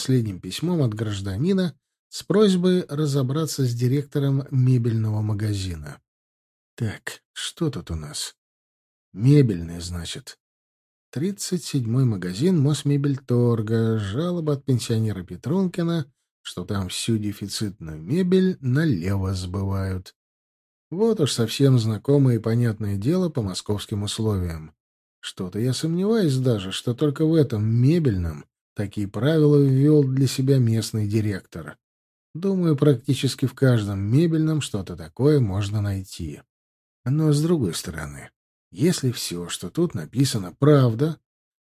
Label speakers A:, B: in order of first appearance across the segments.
A: последним письмом от гражданина с просьбой разобраться с директором мебельного магазина. Так, что тут у нас? Мебельный, значит. Тридцать седьмой магазин Мосмебельторга. Жалоба от пенсионера Петрункина, что там всю дефицитную мебель налево сбывают. Вот уж совсем знакомое и понятное дело по московским условиям. Что-то я сомневаюсь даже, что только в этом мебельном такие правила ввел для себя местный директор. Думаю, практически в каждом мебельном что-то такое можно найти. Но с другой стороны, если все, что тут написано, правда,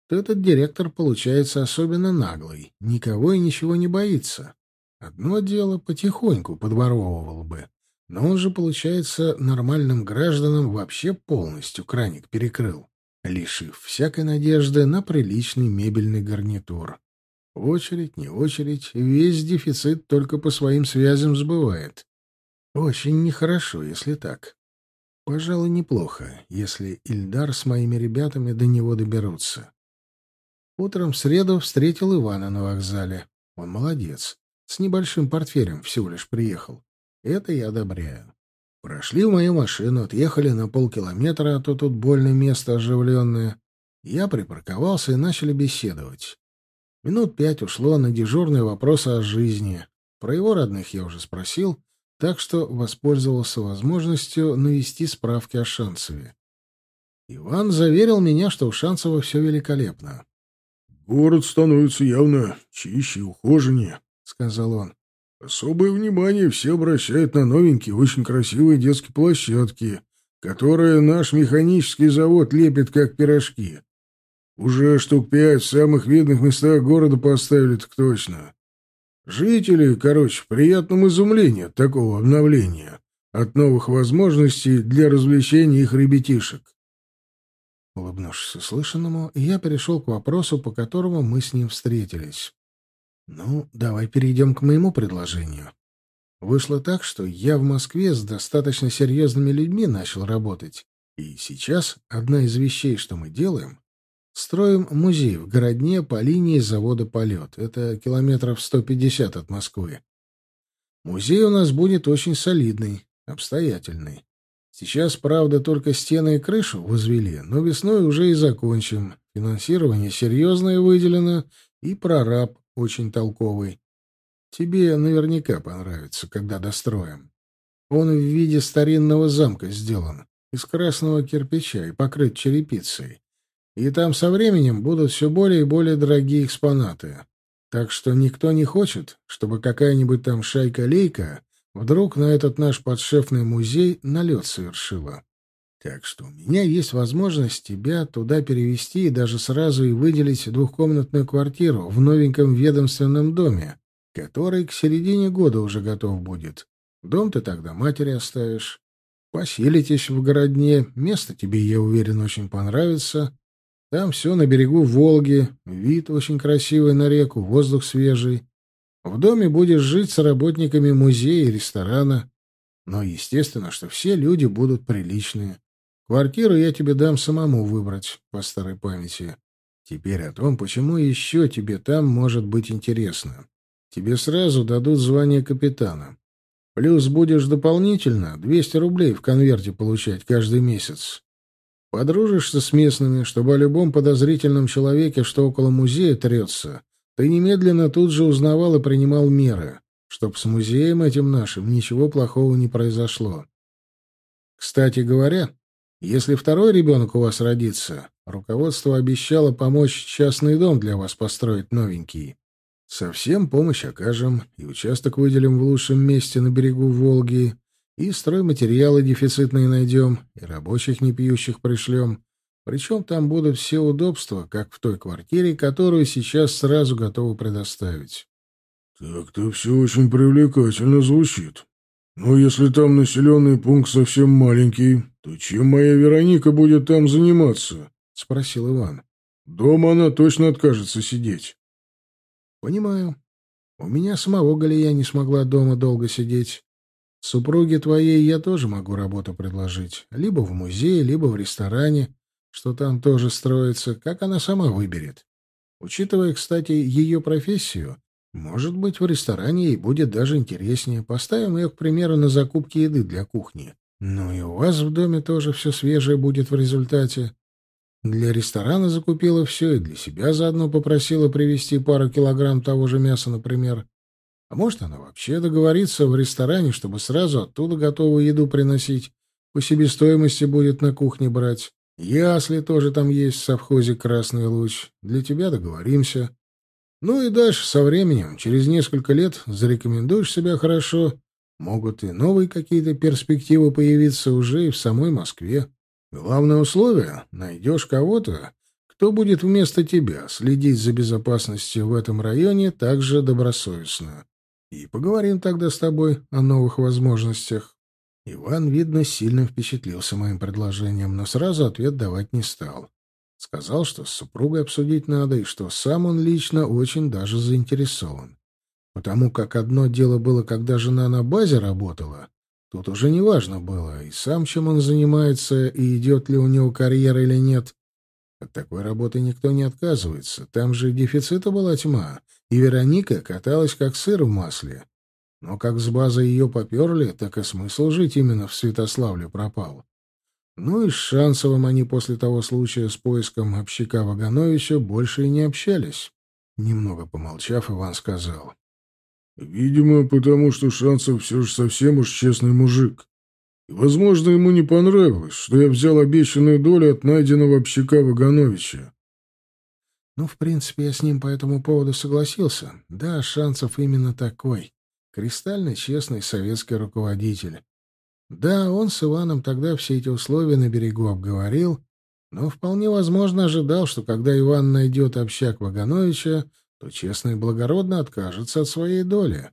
A: то этот директор получается особенно наглый, никого и ничего не боится. Одно дело потихоньку подворовывал бы, но он же, получается, нормальным гражданам вообще полностью краник перекрыл, лишив всякой надежды на приличный мебельный гарнитур. Очередь, не очередь, весь дефицит только по своим связям сбывает. Очень нехорошо, если так. Пожалуй, неплохо, если Ильдар с моими ребятами до него доберутся. Утром в среду встретил Ивана на вокзале. Он молодец. С небольшим портфелем всего лишь приехал. Это я одобряю. Прошли в мою машину, отъехали на полкилометра, а то тут больное место оживленное. Я припарковался и начали беседовать. Минут пять ушло на дежурные вопросы о жизни. Про его родных я уже спросил, так что воспользовался возможностью навести справки о Шанцеве. Иван заверил меня, что у Шанцева все великолепно.
B: «Город становится явно чище и ухоженнее», — сказал он. «Особое внимание все обращают на новенькие, очень красивые детские площадки, которые наш механический завод лепит как пирожки. Уже штук пять в самых видных местах города поставили, так точно. Жители, короче, в приятном изумлении от такого обновления, от новых возможностей для развлечения их ребятишек.
A: Улыбнувшись услышанному, я перешел к вопросу, по которому мы с ним встретились. «Ну, давай перейдем к моему предложению. Вышло так, что я в Москве с достаточно серьезными людьми начал работать, и сейчас одна из вещей, что мы делаем, Строим музей в городне по линии завода «Полет». Это километров 150 от Москвы. Музей у нас будет очень солидный, обстоятельный. Сейчас, правда, только стены и крышу возвели, но весной уже и закончим. Финансирование серьезное выделено, и прораб очень толковый. Тебе наверняка понравится, когда достроим. Он в виде старинного замка сделан, из красного кирпича и покрыт черепицей. И там со временем будут все более и более дорогие экспонаты. Так что никто не хочет, чтобы какая-нибудь там шайка-лейка вдруг на этот наш подшефный музей налет совершила. Так что у меня есть возможность тебя туда перевести и даже сразу и выделить двухкомнатную квартиру в новеньком ведомственном доме, который к середине года уже готов будет. Дом ты тогда матери оставишь. Поселитесь в городне, место тебе, я уверен, очень понравится. Там все на берегу Волги, вид очень красивый на реку, воздух свежий. В доме будешь жить с работниками музея и ресторана. Но естественно, что все люди будут приличные. Квартиру я тебе дам самому выбрать, по старой памяти. Теперь о том, почему еще тебе там может быть интересно. Тебе сразу дадут звание капитана. Плюс будешь дополнительно 200 рублей в конверте получать каждый месяц. Подружишься с местными, чтобы о любом подозрительном человеке, что около музея трется, ты немедленно тут же узнавал и принимал меры, чтоб с музеем этим нашим ничего плохого не произошло. Кстати говоря, если второй ребенок у вас родится, руководство обещало помочь частный дом для вас построить новенький. Совсем помощь окажем и участок выделим в лучшем месте на берегу Волги, и стройматериалы дефицитные найдем, и рабочих не пьющих пришлем. Причем там будут все удобства, как в той квартире, которую сейчас сразу готовы предоставить.
B: Так-то все очень привлекательно звучит. Но если там населенный пункт совсем маленький, то чем моя Вероника будет там заниматься? — спросил Иван. — Дома она точно откажется сидеть.
A: — Понимаю. У меня самого Галия не смогла дома долго сидеть. Супруге твоей я тоже могу работу предложить. Либо в музее, либо в ресторане, что там тоже строится, как она сама выберет. Учитывая, кстати, ее профессию, Может быть, в ресторане ей будет даже интереснее. Поставим ее, к примеру, на закупки еды для кухни. Ну и у вас в доме тоже все свежее будет в результате. Для ресторана закупила все, и для себя заодно попросила привезти пару килограмм того же мяса, например. А может, она вообще договорится в ресторане, чтобы сразу оттуда готовую еду приносить. По себестоимости будет на кухне брать. Ясли тоже там есть в совхозе «Красный луч». Для тебя договоримся. Ну и дальше, со временем, через несколько лет, зарекомендуешь себя хорошо. Могут и новые какие-то перспективы появиться уже и в самой Москве. Главное условие — найдешь кого-то, кто будет вместо тебя следить за безопасностью в этом районе так же добросовестно. И поговорим тогда с тобой о новых возможностях. Иван, видно, сильно впечатлился моим предложением, но сразу ответ давать не стал. Сказал, что с супругой обсудить надо, и что сам он лично очень даже заинтересован. Потому как одно дело было, когда жена на базе работала, Тут уже не важно было, и сам чем он занимается, и идет ли у него карьера или нет. От такой работы никто не отказывается. Там же дефицита была тьма, и Вероника каталась как сыр в масле. Но как с базы ее поперли, так и смысл жить именно в Святославле пропал. Ну и с Шансовым они после того случая с поиском общака Вагановича больше и не общались. Немного помолчав, Иван сказал.
B: Видимо, потому что Шансов все же совсем уж честный мужик. И, возможно, ему не понравилось, что я взял обещанную долю от найденного общака Вагановича.
A: Ну, в принципе, я с ним по этому поводу согласился. Да, Шансов именно такой. Кристально честный советский руководитель. Да, он с Иваном тогда все эти условия на берегу обговорил, но вполне возможно ожидал, что когда Иван найдет общак Вагановича, то честно и благородно откажется от своей доли.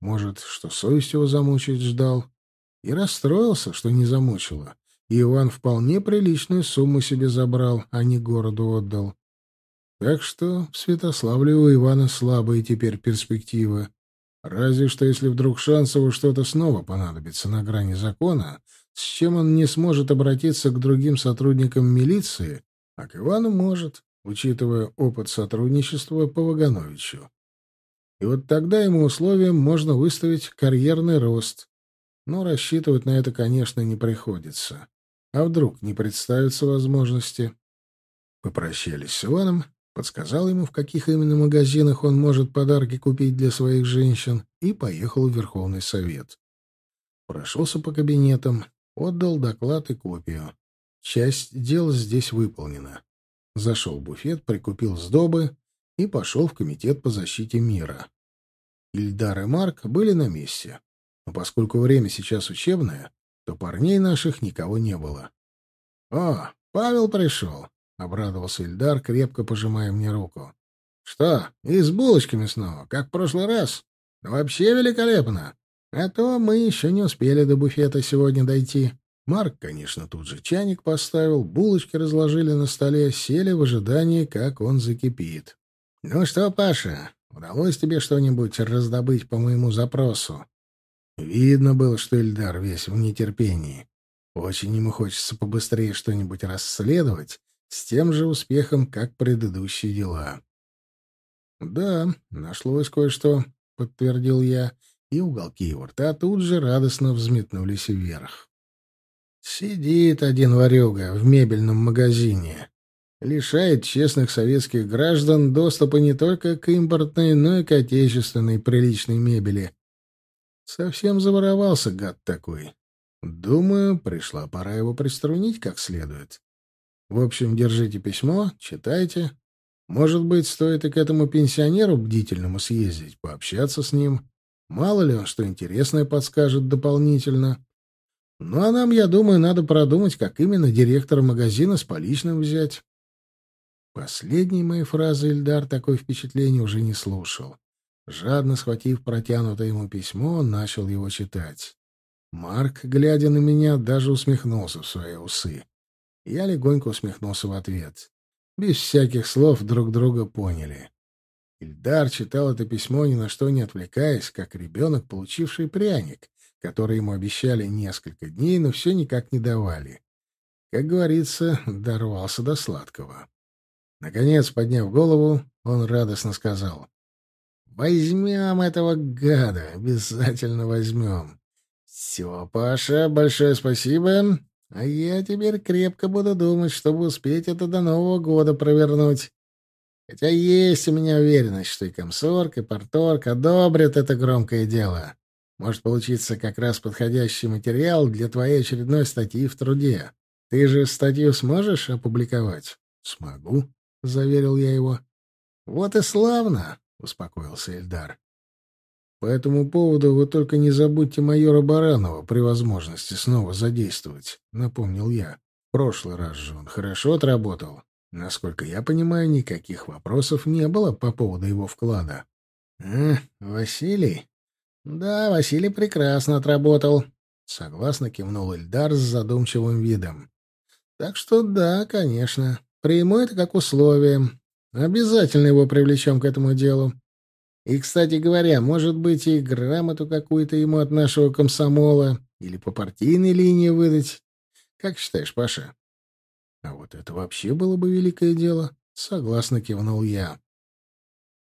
A: Может, что совесть его замучить ждал. И расстроился, что не замучила. И Иван вполне приличную сумму себе забрал, а не городу отдал. Так что в Святославле у Ивана слабые теперь перспективы. Разве что если вдруг Шансову что-то снова понадобится на грани закона, с чем он не сможет обратиться к другим сотрудникам милиции, а к Ивану может учитывая опыт сотрудничества по Вагановичу. И вот тогда ему условием можно выставить карьерный рост. Но рассчитывать на это, конечно, не приходится. А вдруг не представятся возможности? Попрощались с Иваном, подсказал ему, в каких именно магазинах он может подарки купить для своих женщин, и поехал в Верховный Совет. Прошелся по кабинетам, отдал доклад и копию. Часть дел здесь выполнена. Зашел в буфет, прикупил сдобы и пошел в комитет по защите мира. Ильдар и Марк были на месте. Но поскольку время сейчас учебное, то парней наших никого не было. — О, Павел пришел! — обрадовался Ильдар, крепко пожимая мне руку. — Что, и с булочками снова, как в прошлый раз? Вообще великолепно! А то мы еще не успели до буфета сегодня дойти. Марк, конечно, тут же чайник поставил, булочки разложили на столе, сели в ожидании, как он закипит. «Ну что, Паша, удалось тебе что-нибудь раздобыть по моему запросу?» Видно было, что Эльдар весь в нетерпении. Очень ему хочется побыстрее что-нибудь расследовать, с тем же успехом, как предыдущие дела. «Да, нашлось кое-что», — подтвердил я, и уголки его рта тут же радостно взметнулись вверх. Сидит один ворюга в мебельном магазине. Лишает честных советских граждан доступа не только к импортной, но и к отечественной приличной мебели. Совсем заворовался гад такой. Думаю, пришла пора его приструнить как следует. В общем, держите письмо, читайте. Может быть, стоит и к этому пенсионеру бдительному съездить, пообщаться с ним. Мало ли он что интересное подскажет дополнительно. Ну, а нам, я думаю, надо продумать, как именно директора магазина с поличным взять. Последней моей фразы Ильдар такое впечатление уже не слушал. Жадно схватив протянутое ему письмо, он начал его читать. Марк, глядя на меня, даже усмехнулся в свои усы. Я легонько усмехнулся в ответ. Без всяких слов друг друга поняли. Ильдар читал это письмо, ни на что не отвлекаясь, как ребенок, получивший пряник, которые ему обещали несколько дней, но все никак не давали. Как говорится, дорвался до сладкого. Наконец, подняв голову, он радостно сказал. Возьмем этого гада, обязательно возьмем. Все, Паша, большое спасибо. А я теперь крепко буду думать, чтобы успеть это до Нового года провернуть. Хотя есть у меня уверенность, что и комсорг, и порторг одобрят это громкое дело. Может получиться как раз подходящий материал для твоей очередной статьи в труде. Ты же статью сможешь опубликовать? — Смогу, — заверил я его. — Вот и славно, — успокоился Эльдар. — По этому поводу вы только не забудьте майора Баранова при возможности снова задействовать, — напомнил я. В прошлый раз же он хорошо отработал. Насколько я понимаю, никаких вопросов не было по поводу его вклада. — А, Василий? Да, Василий прекрасно отработал, — согласно кивнул Эльдар с задумчивым видом. — Так что да, конечно, приму это как условие. Обязательно его привлечем к этому делу. И, кстати говоря, может быть, и грамоту какую-то ему от нашего комсомола или по партийной линии выдать. Как считаешь, Паша? А вот это вообще было бы великое дело. Согласно кивнул я.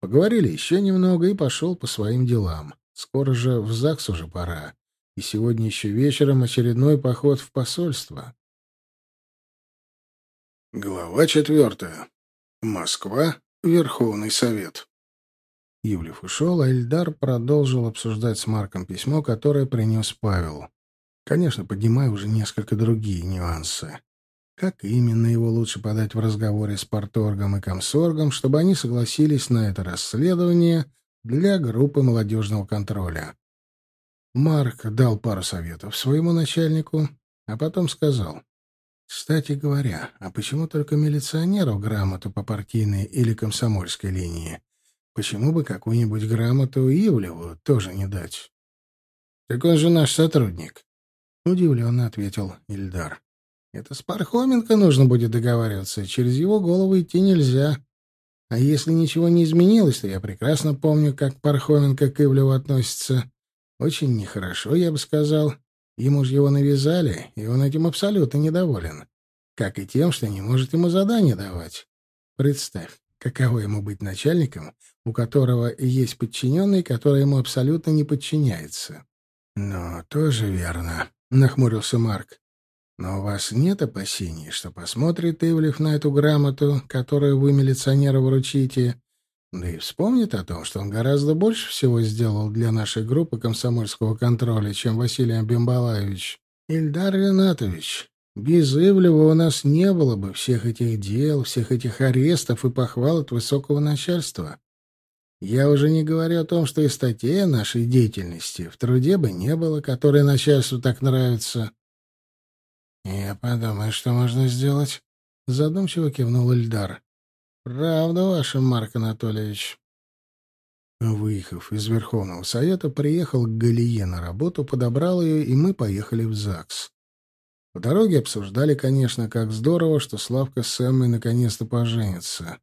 A: Поговорили еще немного и пошел по своим делам. Скоро же в ЗАГС уже пора. И сегодня еще вечером очередной поход в посольство.
B: Глава четвертая. Москва. Верховный Совет.
A: Ивлев ушел, а Эльдар продолжил обсуждать с Марком письмо, которое принес Павел. Конечно, поднимая уже несколько другие нюансы. Как именно его лучше подать в разговоре с порторгом и комсоргом, чтобы они согласились на это расследование для группы молодежного контроля. Марк дал пару советов своему начальнику, а потом сказал. «Кстати говоря, а почему только милиционеру грамоту по партийной или комсомольской линии? Почему бы какую-нибудь грамоту Ивлеву тоже не дать? Так он же наш сотрудник. Удивленно ответил Ильдар. Это с Пархоменко нужно будет договариваться. Через его голову идти нельзя. А если ничего не изменилось, то я прекрасно помню, как Пархоменко к Ивлеву относится. Очень нехорошо, я бы сказал. Ему же его навязали, и он этим абсолютно недоволен. Как и тем, что не может ему задание давать. Представь, каково ему быть начальником, у которого есть подчиненный, который ему абсолютно не подчиняется. — Но тоже верно, — нахмурился Марк. — Но у вас нет опасений, что посмотрит Ивлев на эту грамоту, которую вы милиционеру вручите, да и вспомнит о том, что он гораздо больше всего сделал для нашей группы комсомольского контроля, чем Василий Абимбалаевич. Ильдар Ренатович, без Ивлева у нас не было бы всех этих дел, всех этих арестов и похвал от высокого начальства. Я уже не говорю о том, что и статей нашей деятельности в труде бы не было, которая начальству так нравится. Я подумаю, что можно сделать. Задумчиво кивнул Эльдар. Правда ваша, Марк Анатольевич. Выехав из Верховного Совета, приехал к Галие на работу, подобрал ее, и мы поехали в ЗАГС. По дороге обсуждали, конечно, как здорово, что Славка с Эммой наконец-то поженятся.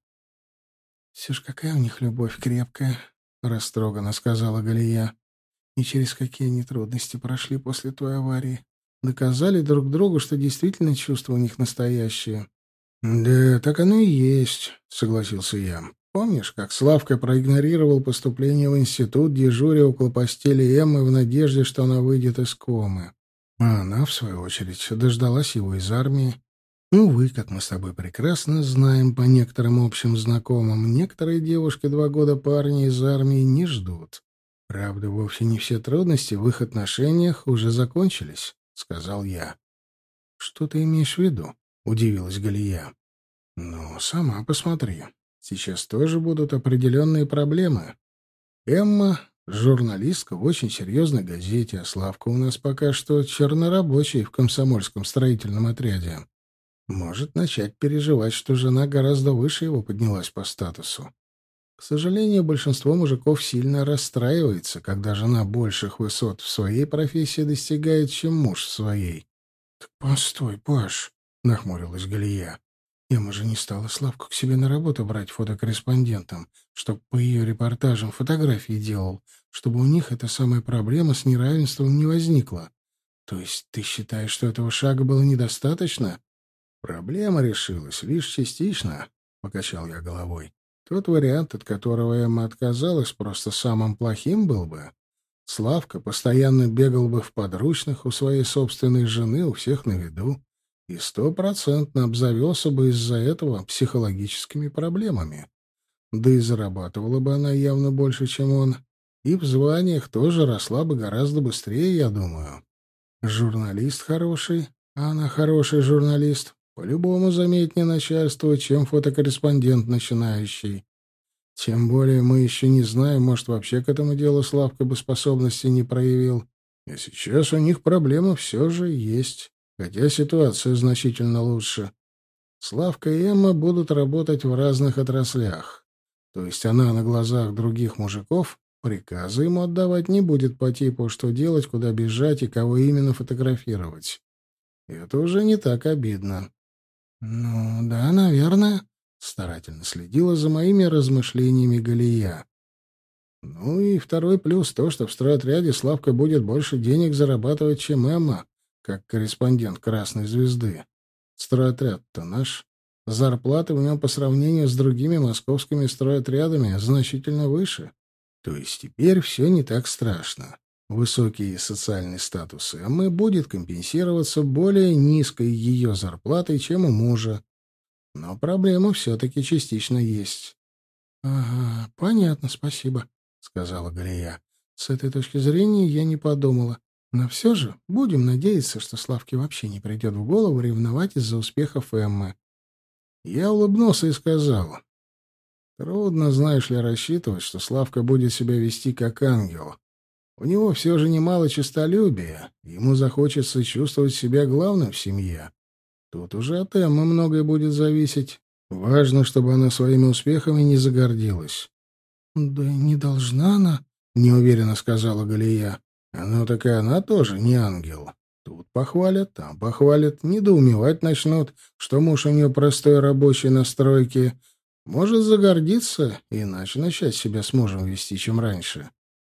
A: «Все ж какая у них любовь крепкая», — растроганно сказала Галия. «И через какие они трудности прошли после той аварии. Доказали друг другу, что действительно чувства у них настоящие». «Да, так оно и есть», — согласился я. «Помнишь, как Славка проигнорировал поступление в институт, дежуря около постели Эммы в надежде, что она выйдет из комы? А она, в свою очередь, дождалась его из армии Увы, как мы с тобой прекрасно знаем по некоторым общим знакомым, некоторые девушки два года парня из армии не ждут. Правда, вовсе не все трудности в их отношениях уже закончились, — сказал я. — Что ты имеешь в виду? — удивилась Галия. — Ну, сама посмотри. Сейчас тоже будут определенные проблемы. Эмма — журналистка в очень серьезной газете, а Славка у нас пока что чернорабочий в комсомольском строительном отряде может начать переживать, что жена гораздо выше его поднялась по статусу. К сожалению, большинство мужиков сильно расстраивается, когда жена больших высот в своей профессии достигает, чем муж в своей. — Так постой, Паш, — нахмурилась Галия. Ема же не стала Славку к себе на работу брать фотокорреспондентом, чтобы по ее репортажам фотографии делал, чтобы у них эта самая проблема с неравенством не возникла. То есть ты считаешь, что этого шага было недостаточно? Проблема решилась лишь частично, — покачал я головой. Тот вариант, от которого Эмма отказалась, просто самым плохим был бы. Славка постоянно бегал бы в подручных у своей собственной жены, у всех на виду, и стопроцентно обзавелся бы из-за этого психологическими проблемами. Да и зарабатывала бы она явно больше, чем он, и в званиях тоже росла бы гораздо быстрее, я думаю. Журналист хороший, а она хороший журналист, по-любому заметнее начальство, чем фотокорреспондент начинающий. Тем более мы еще не знаем, может, вообще к этому делу Славка бы способности не проявил. И сейчас у них проблема все же есть, хотя ситуация значительно лучше. Славка и Эмма будут работать в разных отраслях. То есть она на глазах других мужиков приказы ему отдавать не будет по типу, что делать, куда бежать и кого именно фотографировать. Это уже не так обидно. «Ну, да, наверное», — старательно следила за моими размышлениями Галия. «Ну и второй плюс то, что в стройотряде Славка будет больше денег зарабатывать, чем Эмма, как корреспондент «Красной звезды». Стройотряд-то наш. Зарплаты в нем по сравнению с другими московскими стройотрядами значительно выше. То есть теперь все не так страшно. Высокий социальный статус Эммы будет компенсироваться более низкой ее зарплатой, чем у мужа. Но проблема все-таки частично есть. — Ага, понятно, спасибо, — сказала Галия. — С этой точки зрения я не подумала. Но все же будем надеяться, что Славке вообще не придет в голову ревновать из-за успехов Эммы. Я улыбнулся и сказал. Трудно, знаешь ли, рассчитывать, что Славка будет себя вести как ангел. У него все же немало честолюбия, ему захочется чувствовать себя главным в семье. Тут уже от Эммы многое будет зависеть. Важно, чтобы она своими успехами не загордилась. — Да не должна она, — неуверенно сказала Галия. — Ну так и она тоже не ангел. Тут похвалят, там похвалят, недоумевать начнут, что муж у нее простой рабочий на стройке. Может загордиться, иначе начать себя с мужем вести, чем раньше.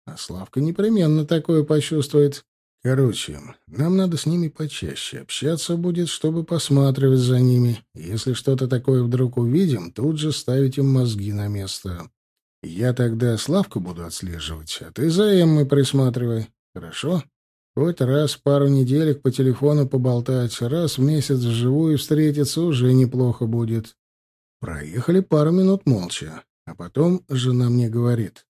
A: А Славка непременно такое почувствует. Короче, нам надо с ними почаще общаться будет, чтобы посматривать за ними. Если что-то такое вдруг увидим, тут же ставить им мозги на место. Я тогда Славку буду отслеживать, а ты за Эммой присматривай. Хорошо? Хоть раз пару неделек по телефону поболтать, раз в месяц вживую встретиться уже неплохо будет. Проехали пару минут молча, а потом жена мне говорит.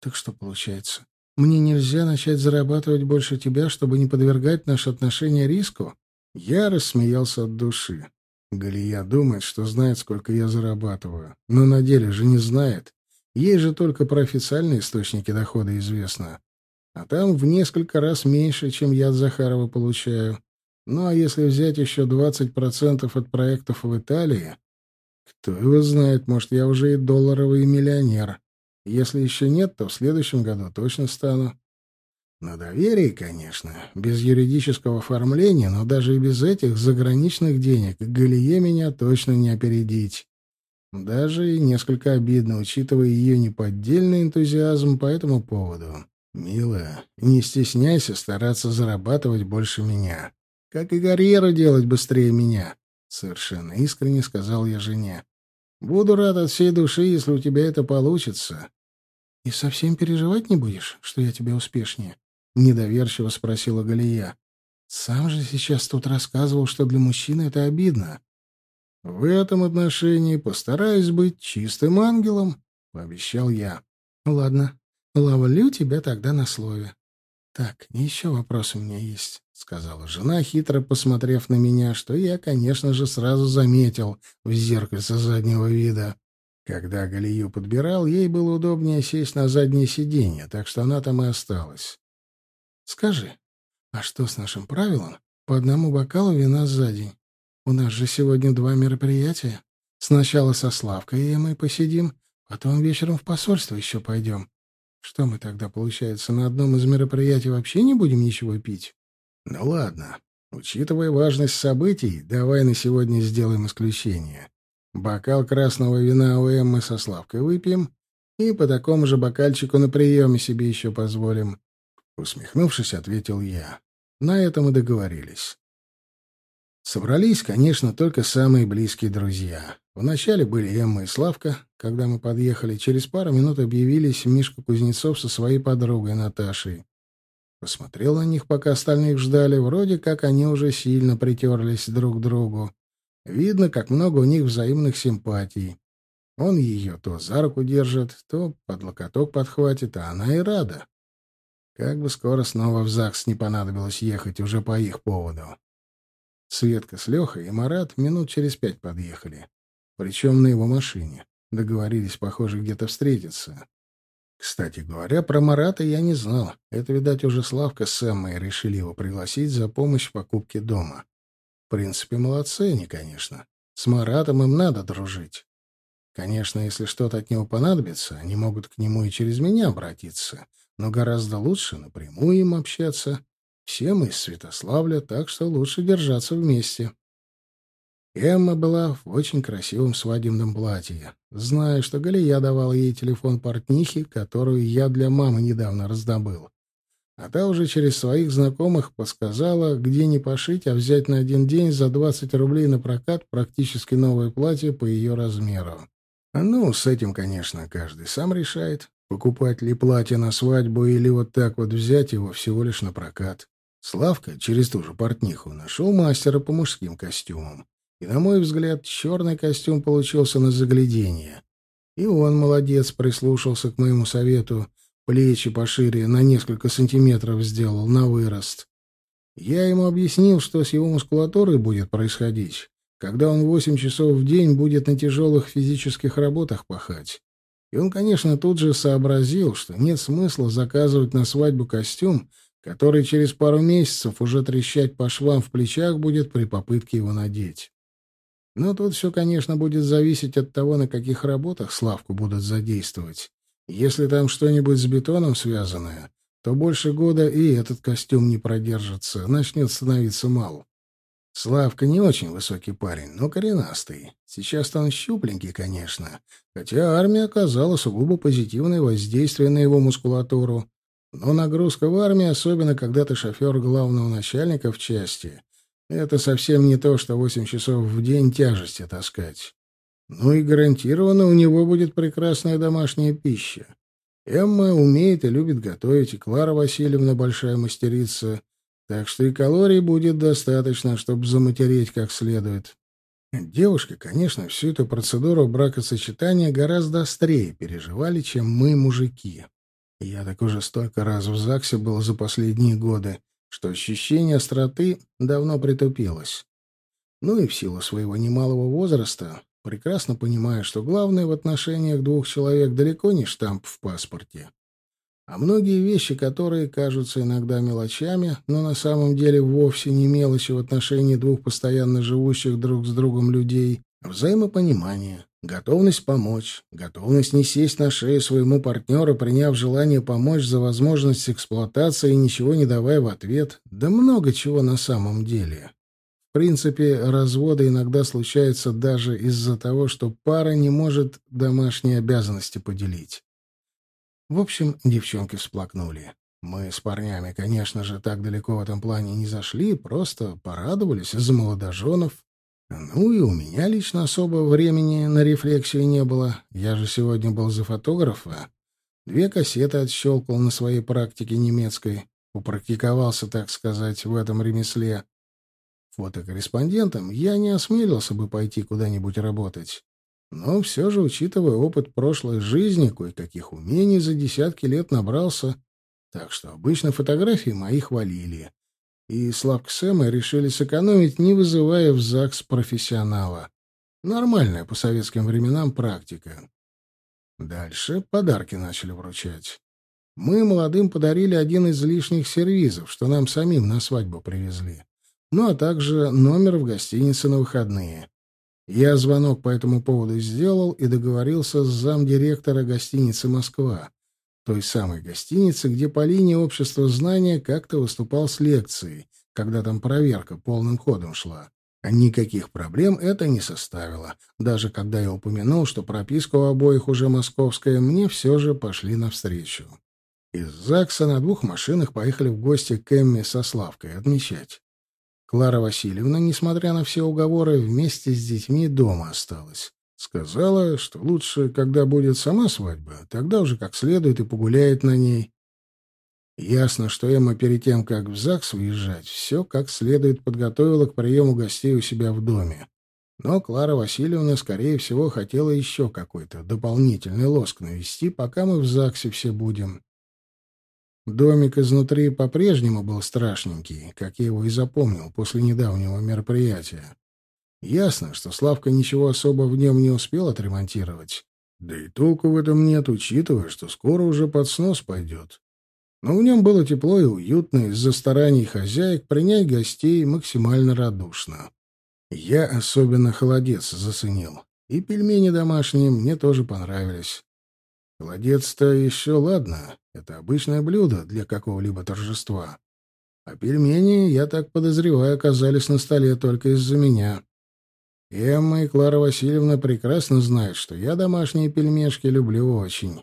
A: Так что получается? Мне нельзя начать зарабатывать больше тебя, чтобы не подвергать наши отношения риску? Я рассмеялся от души. Галия думает, что знает, сколько я зарабатываю. Но на деле же не знает. Ей же только про официальные источники дохода известно. А там в несколько раз меньше, чем я от Захарова получаю. Ну а если взять еще 20% от проектов в Италии, кто его знает, может, я уже и долларовый миллионер. Если еще нет, то в следующем году точно стану. На доверие, конечно, без юридического оформления, но даже и без этих заграничных денег Галие меня точно не опередить. Даже и несколько обидно, учитывая ее неподдельный энтузиазм по этому поводу. «Милая, не стесняйся стараться зарабатывать больше меня. Как и карьеру делать быстрее меня», — совершенно искренне сказал я жене. «Буду рад от всей души, если у тебя это получится. «И совсем переживать не будешь, что я тебе успешнее?» — недоверчиво спросила Галия. «Сам же сейчас тут рассказывал, что для мужчины это обидно». «В этом отношении постараюсь быть чистым ангелом», — пообещал я. «Ладно, ловлю тебя тогда на слове». «Так, еще вопрос у меня есть», — сказала жена, хитро посмотрев на меня, что я, конечно же, сразу заметил в зеркальце заднего вида. Когда Галию подбирал, ей было удобнее сесть на заднее сиденье, так что она там и осталась. «Скажи, а что с нашим правилом? По одному бокалу вина за день. У нас же сегодня два мероприятия. Сначала со Славкой и мы посидим, потом вечером в посольство еще пойдем. Что мы тогда, получается, на одном из мероприятий вообще не будем ничего пить?» «Ну ладно. Учитывая важность событий, давай на сегодня сделаем исключение. Бокал красного вина у Эммы со Славкой выпьем и по такому же бокальчику на приеме себе еще позволим. Усмехнувшись, ответил я. На этом и договорились. Собрались, конечно, только самые близкие друзья. Вначале были Эмма и Славка. Когда мы подъехали, через пару минут объявились Мишка Кузнецов со своей подругой Наташей. Посмотрел на них, пока остальных ждали. Вроде как они уже сильно притерлись друг к другу. Видно, как много у них взаимных симпатий. Он ее то за руку держит, то под локоток подхватит, а она и рада. Как бы скоро снова в ЗАГС не понадобилось ехать уже по их поводу. Светка с Лехой и Марат минут через пять подъехали. Причем на его машине. Договорились, похоже, где-то встретиться. Кстати говоря, про Марата я не знал. Это, видать, уже Славка с Эммой решили его пригласить за помощь в покупке дома. В принципе, молодцы они, конечно. С Маратом им надо дружить. Конечно, если что-то от него понадобится, они могут к нему и через меня обратиться, но гораздо лучше напрямую им общаться. Все мы из Святославля, так что лучше держаться вместе. Эмма была в очень красивом свадебном платье. Зная, что Галия давала ей телефон портнихи, которую я для мамы недавно раздобыл. А та уже через своих знакомых подсказала, где не пошить, а взять на один день за 20 рублей на прокат практически новое платье по ее размеру. Ну, с этим, конечно, каждый сам решает, покупать ли платье на свадьбу или вот так вот взять его всего лишь на прокат. Славка через ту же портниху нашел мастера по мужским костюмам. И, на мой взгляд, черный костюм получился на заглядение. И он, молодец, прислушался к моему совету, плечи пошире на несколько сантиметров сделал, на вырост. Я ему объяснил, что с его мускулатурой будет происходить когда он восемь часов в день будет на тяжелых физических работах пахать. И он, конечно, тут же сообразил, что нет смысла заказывать на свадьбу костюм, который через пару месяцев уже трещать по швам в плечах будет при попытке его надеть. Но тут все, конечно, будет зависеть от того, на каких работах Славку будут задействовать. Если там что-нибудь с бетоном связанное, то больше года и этот костюм не продержится, начнет становиться мал. Славка не очень высокий парень, но коренастый. Сейчас-то он щупленький, конечно, хотя армия оказала сугубо позитивное воздействие на его мускулатуру. Но нагрузка в армии, особенно когда ты шофер главного начальника в части, это совсем не то, что восемь часов в день тяжести таскать. Ну и гарантированно у него будет прекрасная домашняя пища. Эмма умеет и любит готовить, и Клара Васильевна большая мастерица, так что и калорий будет достаточно, чтобы заматереть как следует. Девушки, конечно, всю эту процедуру бракосочетания гораздо острее переживали, чем мы, мужики. Я так уже столько раз в ЗАГСе был за последние годы, что ощущение остроты давно притупилось. Ну и в силу своего немалого возраста прекрасно понимаю, что главное в отношениях двух человек далеко не штамп в паспорте. А многие вещи, которые кажутся иногда мелочами, но на самом деле вовсе не мелочи в отношении двух постоянно живущих друг с другом людей, взаимопонимание, готовность помочь, готовность не сесть на шею своему партнеру, приняв желание помочь за возможность эксплуатации ничего не давая в ответ, да много чего на самом деле. В принципе, разводы иногда случаются даже из-за того, что пара не может домашние обязанности поделить. В общем, девчонки всплакнули. Мы с парнями, конечно же, так далеко в этом плане не зашли, просто порадовались за молодоженов. Ну и у меня лично особо времени на рефлексию не было. Я же сегодня был за фотографа. Две кассеты отщелкал на своей практике немецкой. Упрактиковался, так сказать, в этом ремесле. Фотокорреспондентом я не осмелился бы пойти куда-нибудь работать. Но все же, учитывая опыт прошлой жизни, кое-каких умений за десятки лет набрался, так что обычно фотографии мои хвалили. И Славка с Эммой решили сэкономить, не вызывая в ЗАГС профессионала. Нормальная по советским временам практика. Дальше подарки начали вручать. Мы молодым подарили один из лишних сервизов, что нам самим на свадьбу привезли. Ну, а также номер в гостинице на выходные. Я звонок по этому поводу сделал и договорился с замдиректора гостиницы «Москва», той самой гостиницы, где по линии общества знания как-то выступал с лекцией, когда там проверка полным ходом шла. Никаких проблем это не составило. Даже когда я упомянул, что прописка у обоих уже московская, мне все же пошли навстречу. Из ЗАГСа на двух машинах поехали в гости к Эмме со Славкой отмечать. Клара Васильевна, несмотря на все уговоры, вместе с детьми дома осталась. Сказала, что лучше, когда будет сама свадьба, тогда уже как следует и погуляет на ней. Ясно, что Эмма перед тем, как в ЗАГС выезжать, все как следует подготовила к приему гостей у себя в доме. Но Клара Васильевна, скорее всего, хотела еще какой-то дополнительный лоск навести, пока мы в ЗАГСе все будем. Домик изнутри по-прежнему был страшненький, как я его и запомнил после недавнего мероприятия. Ясно, что Славка ничего особо в нем не успел отремонтировать. Да и толку в этом нет, учитывая, что скоро уже под снос пойдет. Но в нем было тепло и уютно, из-за стараний хозяек принять гостей максимально радушно. Я особенно холодец заценил. И пельмени домашние мне тоже понравились. Холодец-то еще ладно, это обычное блюдо для какого-либо торжества. А пельмени, я так подозреваю, оказались на столе только из-за меня. Эмма и Клара Васильевна прекрасно знают, что я домашние пельмешки люблю очень.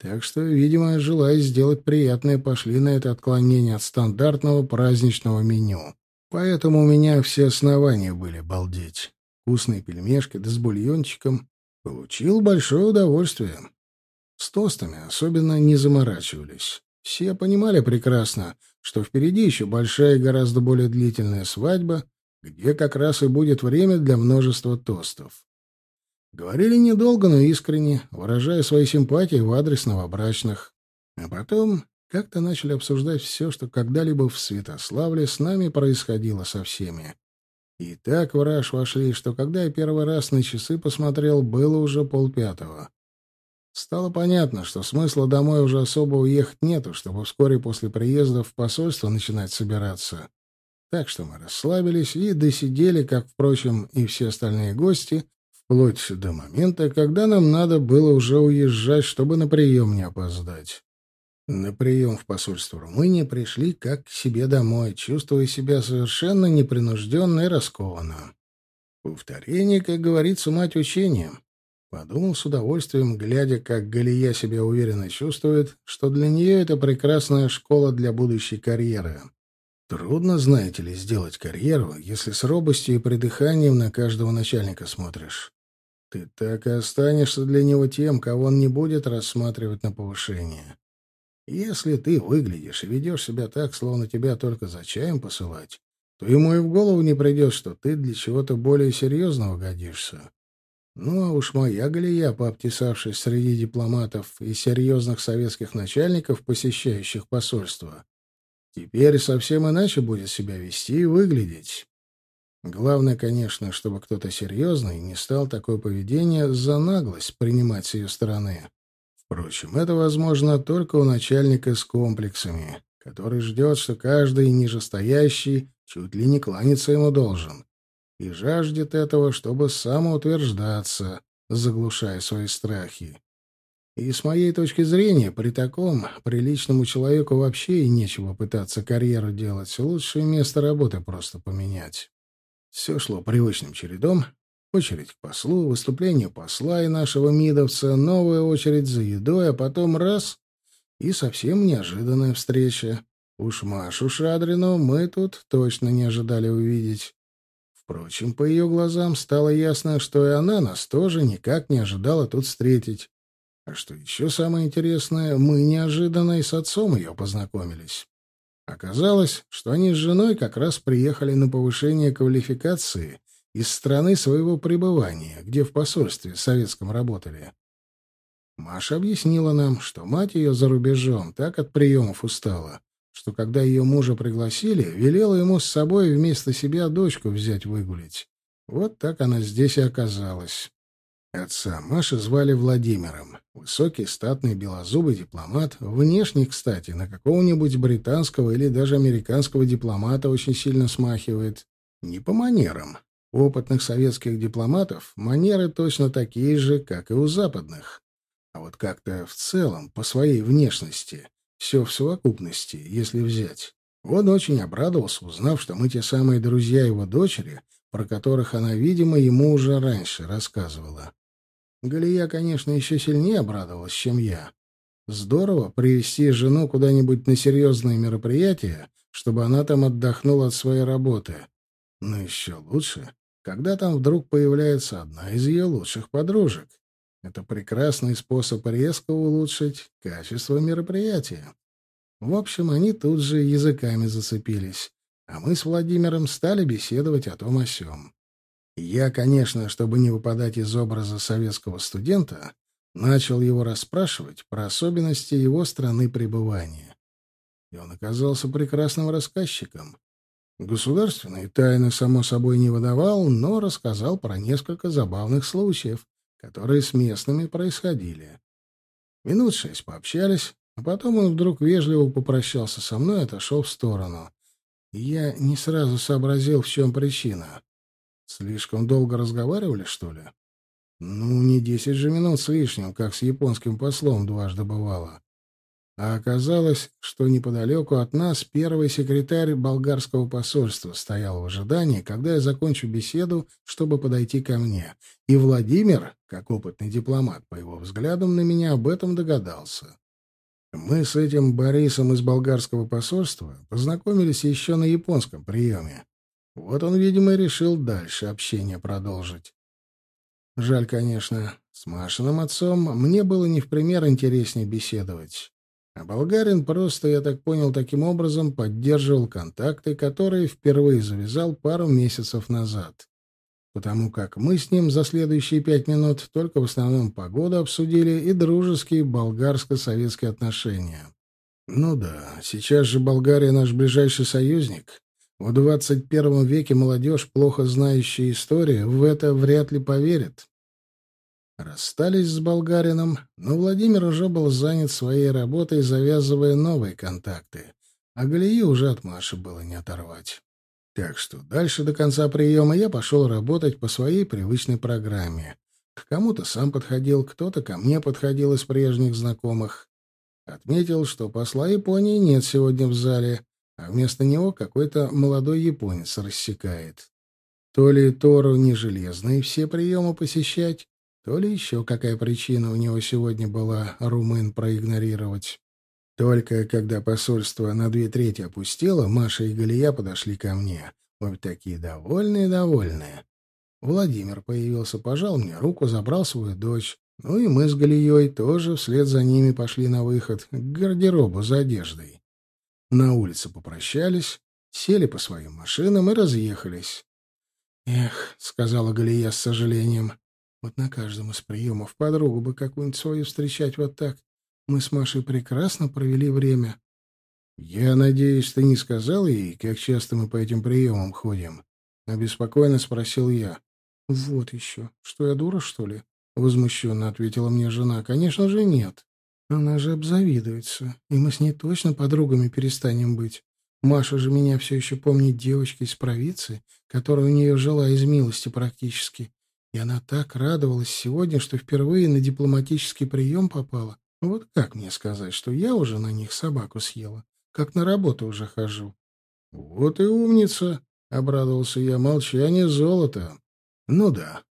A: Так что, видимо, желая сделать приятное, пошли на это отклонение от стандартного праздничного меню. Поэтому у меня все основания были балдеть. Вкусные пельмешки, да с бульончиком. Получил большое удовольствие. С тостами особенно не заморачивались. Все понимали прекрасно, что впереди еще большая и гораздо более длительная свадьба, где как раз и будет время для множества тостов. Говорили недолго, но искренне, выражая свои симпатии в адрес новобрачных. А потом как-то начали обсуждать все, что когда-либо в Святославле с нами происходило со всеми. И так в раж вошли, что когда я первый раз на часы посмотрел, было уже полпятого. Стало понятно, что смысла домой уже особо уехать нету, чтобы вскоре после приезда в посольство начинать собираться. Так что мы расслабились и досидели, как, впрочем, и все остальные гости, вплоть до момента, когда нам надо было уже уезжать, чтобы на прием не опоздать. На прием в посольство Румынии пришли как к себе домой, чувствуя себя совершенно непринужденно и раскованно. Повторение, как говорится, мать учения. Подумал с удовольствием, глядя, как Галия себя уверенно чувствует, что для нее это прекрасная школа для будущей карьеры. Трудно, знаете ли, сделать карьеру, если с робостью и придыханием на каждого начальника смотришь. Ты так и останешься для него тем, кого он не будет рассматривать на повышение. Если ты выглядишь и ведешь себя так, словно тебя только за чаем посылать, то ему и в голову не придет, что ты для чего-то более серьезного годишься. Ну, а уж моя Галия, пообтесавшись среди дипломатов и серьезных советских начальников, посещающих посольство, теперь совсем иначе будет себя вести и выглядеть. Главное, конечно, чтобы кто-то серьезный не стал такое поведение за наглость принимать с ее стороны. Впрочем, это возможно только у начальника с комплексами, который ждет, что каждый нижестоящий чуть ли не кланяться ему должен и жаждет этого, чтобы самоутверждаться, заглушая свои страхи. И с моей точки зрения, при таком приличному человеку вообще и нечего пытаться карьеру делать, лучше место работы просто поменять. Все шло привычным чередом. Очередь к послу, выступление посла и нашего мидовца, новая очередь за едой, а потом раз — и совсем неожиданная встреча. Уж Машу Шадрину мы тут точно не ожидали увидеть. Впрочем, по ее глазам стало ясно, что и она нас тоже никак не ожидала тут встретить. А что еще самое интересное, мы неожиданно и с отцом ее познакомились. Оказалось, что они с женой как раз приехали на повышение квалификации из страны своего пребывания, где в посольстве советском работали. Маша объяснила нам, что мать ее за рубежом так от приемов устала, что когда ее мужа пригласили, велела ему с собой вместо себя дочку взять выгулить. Вот так она здесь и оказалась. Отца Маши звали Владимиром. Высокий, статный, белозубый дипломат. Внешне, кстати, на какого-нибудь британского или даже американского дипломата очень сильно смахивает. Не по манерам. У опытных советских дипломатов манеры точно такие же, как и у западных. А вот как-то в целом, по своей внешности, все в совокупности, если взять. Он очень обрадовался, узнав, что мы те самые друзья его дочери, про которых она, видимо, ему уже раньше рассказывала. Галия, конечно, еще сильнее обрадовалась, чем я. Здорово привести жену куда-нибудь на серьезные мероприятия, чтобы она там отдохнула от своей работы, Но еще лучше, когда там вдруг появляется одна из ее лучших подружек. Это прекрасный способ резко улучшить качество мероприятия. В общем, они тут же языками зацепились, а мы с Владимиром стали беседовать о том о сём. Я, конечно, чтобы не выпадать из образа советского студента, начал его расспрашивать про особенности его страны пребывания. И он оказался прекрасным рассказчиком. Государственные тайны, само собой, не выдавал, но рассказал про несколько забавных случаев, которые с местными происходили. Минут шесть пообщались, а потом он вдруг вежливо попрощался со мной и отошел в сторону. я не сразу сообразил, в чем причина. Слишком долго разговаривали, что ли? Ну, не десять же минут с лишним, как с японским послом дважды бывало. А оказалось, что неподалеку от нас первый секретарь болгарского посольства стоял в ожидании, когда я закончу беседу, чтобы подойти ко мне. И Владимир, как опытный дипломат, по его взглядам, на меня об этом догадался. Мы с этим Борисом из болгарского посольства познакомились еще на японском приеме. Вот он, видимо, решил дальше общение продолжить. Жаль, конечно, с Машиным отцом мне было не в пример интереснее беседовать. А болгарин просто, я так понял, таким образом поддерживал контакты, которые впервые завязал пару месяцев назад. Потому как мы с ним за следующие пять минут только в основном погоду обсудили и дружеские болгарско-советские отношения. Ну да, сейчас же Болгария наш ближайший союзник. В двадцать первом веке молодежь, плохо знающая историю, в это вряд ли поверит. Расстались с болгарином, но Владимир уже был занят своей работой, завязывая новые контакты, а Галию уже от Маши было не оторвать. Так что дальше до конца приема я пошел работать по своей привычной программе. К кому-то сам подходил, кто-то ко мне подходил из прежних знакомых. Отметил, что посла Японии нет сегодня в зале, а вместо него какой-то молодой японец рассекает. То ли Тору не железные все приемы посещать, то ли еще какая причина у него сегодня была румын проигнорировать. Только когда посольство на две трети опустело, Маша и Галия подошли ко мне. Обе такие довольные-довольные. Владимир появился, пожал мне руку, забрал свою дочь. Ну и мы с Галией тоже вслед за ними пошли на выход, к гардеробу за одеждой. На улице попрощались, сели по своим машинам и разъехались. «Эх», — сказала Галия с сожалением, вот на каждом из приемов подругу бы какую-нибудь свою встречать вот так. Мы с Машей прекрасно провели время. Я надеюсь, ты не сказал ей, как часто мы по этим приемам ходим? Обеспокоенно спросил я. Вот еще. Что я дура, что ли? Возмущенно ответила мне жена. Конечно же, нет. Она же обзавидуется, и мы с ней точно подругами перестанем быть. Маша же меня все еще помнит девочкой из провинции, которая у нее жила из милости практически. И она так радовалась сегодня, что впервые на дипломатический прием попала. Вот как мне сказать, что я уже на них собаку съела, как на работу уже хожу? — Вот и умница! — обрадовался я. — Молчание золото. — Ну да,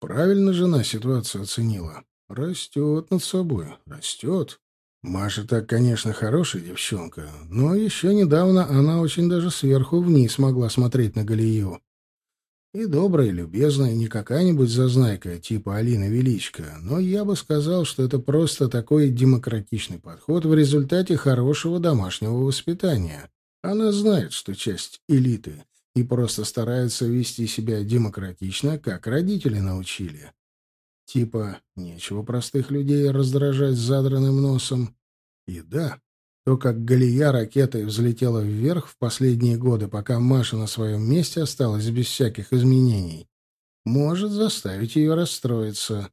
A: правильно жена ситуацию оценила. Растет над собой, растет. Маша так, конечно, хорошая девчонка, но еще недавно она очень даже сверху вниз могла смотреть на Галию. И добрая, и любезная, не какая-нибудь зазнайка, типа Алина Величко, но я бы сказал, что это просто такой демократичный подход в результате хорошего домашнего воспитания. Она знает, что часть элиты, и просто старается вести себя демократично, как родители научили. Типа, нечего простых людей раздражать задранным носом. И да, то, как Галия ракетой взлетела вверх в последние годы, пока Маша на своем месте осталась без всяких изменений, может заставить ее расстроиться.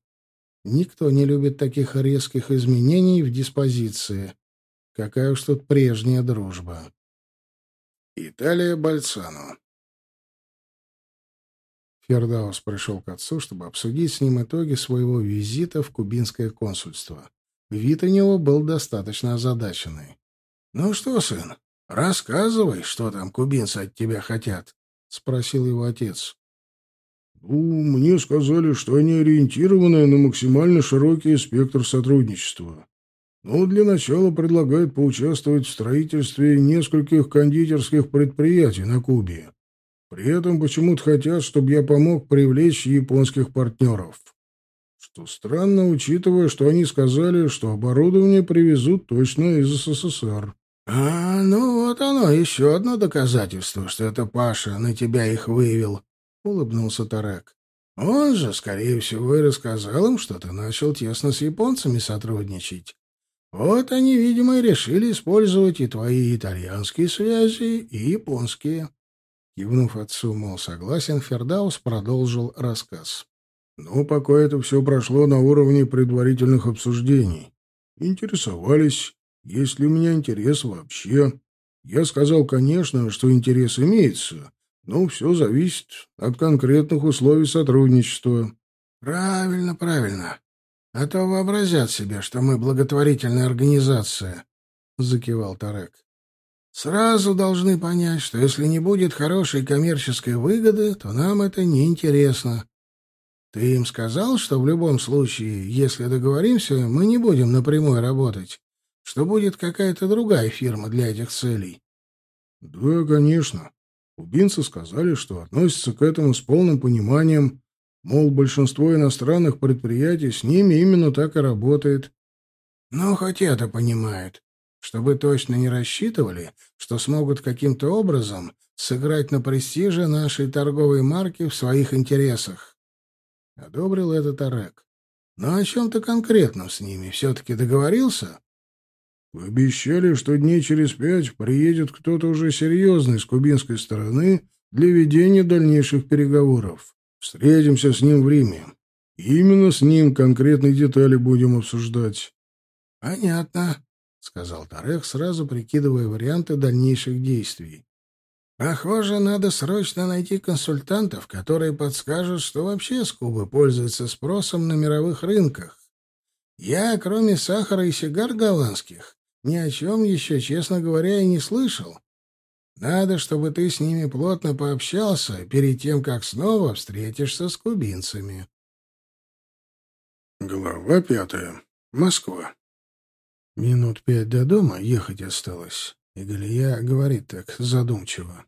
A: Никто не любит таких резких изменений в диспозиции. Какая уж тут прежняя дружба. Италия Бальцано Фердаус пришел к отцу, чтобы обсудить с ним итоги своего визита в кубинское консульство. Вид у него был достаточно озадаченный. «Ну что, сын, рассказывай, что там кубинцы от тебя хотят», — спросил его отец.
B: «Ну, мне сказали, что они ориентированы на максимально широкий спектр сотрудничества. Но для начала предлагают поучаствовать в строительстве нескольких кондитерских предприятий на Кубе. При этом почему-то хотят, чтобы я помог привлечь японских партнеров. Что странно, учитывая, что они сказали, что оборудование привезут точно из СССР.
A: «А, ну вот оно, еще одно доказательство, что это Паша на тебя их вывел», — улыбнулся Тарек. «Он же, скорее всего, и рассказал им, что ты начал тесно с японцами сотрудничать. Вот они, видимо, и решили использовать и твои итальянские связи, и японские». Кивнув отцу, мол, согласен, Фердаус продолжил рассказ.
B: «Ну, пока это все прошло на уровне предварительных обсуждений. Интересовались, есть ли у меня интерес вообще. Я сказал, конечно, что интерес имеется, но все зависит от конкретных условий сотрудничества».
A: «Правильно, правильно. А то вообразят себе, что мы благотворительная организация», — закивал Тарек. «Сразу должны понять, что если не будет хорошей коммерческой выгоды, то нам это не интересно. Ты им сказал, что в любом случае, если договоримся, мы не будем напрямую работать?» что будет какая-то другая фирма для этих целей.
B: Да, конечно. Кубинцы сказали, что относятся к этому с полным пониманием, мол, большинство иностранных предприятий с ними именно так и работает.
A: Ну, хоть это понимают, чтобы точно не рассчитывали, что смогут каким-то образом сыграть на престиже нашей торговой марки в своих интересах. Одобрил этот Орек. Но о чем-то конкретном с ними все-таки договорился?
B: Обещали, что дней через пять приедет кто-то уже серьезный с кубинской стороны для ведения дальнейших переговоров. Встретимся с ним в Риме. Именно с ним конкретные детали будем обсуждать.
A: — Понятно, — сказал Тарех, сразу прикидывая варианты дальнейших действий. — Похоже, надо срочно найти консультантов, которые подскажут, что вообще с Кубы пользуется спросом на мировых рынках. Я, кроме сахара и сигар голландских, ни о чем еще, честно говоря, и не слышал. Надо, чтобы ты с ними плотно пообщался перед тем, как снова встретишься с кубинцами.
B: Глава пятая. Москва.
A: Минут пять до дома ехать осталось. И Галия говорит так задумчиво.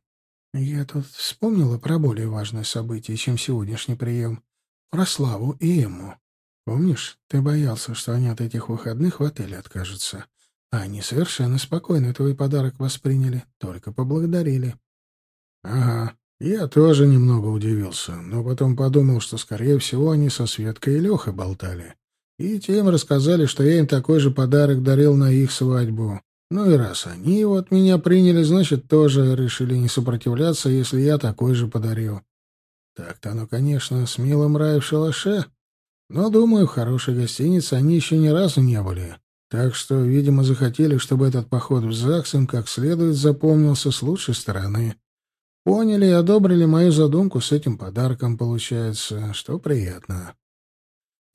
A: Я тут вспомнила про более важное событие, чем сегодняшний прием. Про Славу и Эмму. Помнишь, ты боялся, что они от этих выходных в отеле откажутся? Они совершенно спокойно твой подарок восприняли, только поблагодарили. — Ага, я тоже немного удивился, но потом подумал, что, скорее всего, они со Светкой и Лехой болтали. И тем рассказали, что я им такой же подарок дарил на их свадьбу. Ну и раз они его от меня приняли, значит, тоже решили не сопротивляться, если я такой же подарю. Так-то оно, конечно, с милым рай в шалаше, но, думаю, в хорошей гостинице они еще ни разу не были. Так что, видимо, захотели, чтобы этот поход в ЗАГС им как следует запомнился с лучшей стороны. Поняли и одобрили мою задумку с этим подарком, получается, что приятно.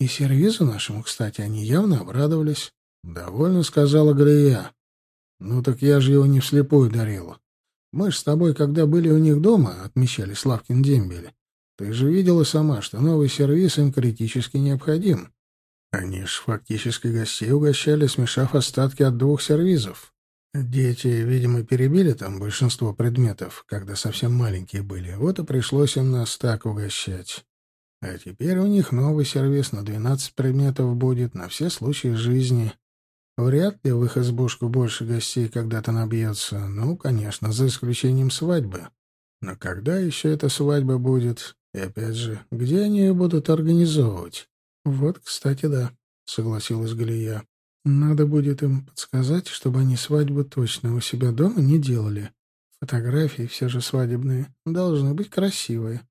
A: И сервизу нашему, кстати, они явно обрадовались. «Довольно», — сказала Галия. «Ну так я же его не вслепую дарил. Мы ж с тобой, когда были у них дома, отмечали Славкин дембель, ты же видела сама, что новый сервис им критически необходим. Они ж фактически гостей угощали, смешав остатки от двух сервизов. Дети, видимо, перебили там большинство предметов, когда совсем маленькие были, вот и пришлось им нас так угощать. А теперь у них новый сервис на 12 предметов будет на все случаи жизни. Вряд ли в их избушку больше гостей когда-то набьется. Ну, конечно, за исключением свадьбы. Но когда еще эта свадьба будет? И опять же, где они ее будут организовывать? «Вот, кстати, да», — согласилась Галия. «Надо будет им подсказать, чтобы они свадьбу точно у себя дома не делали. Фотографии все же свадебные должны быть красивые».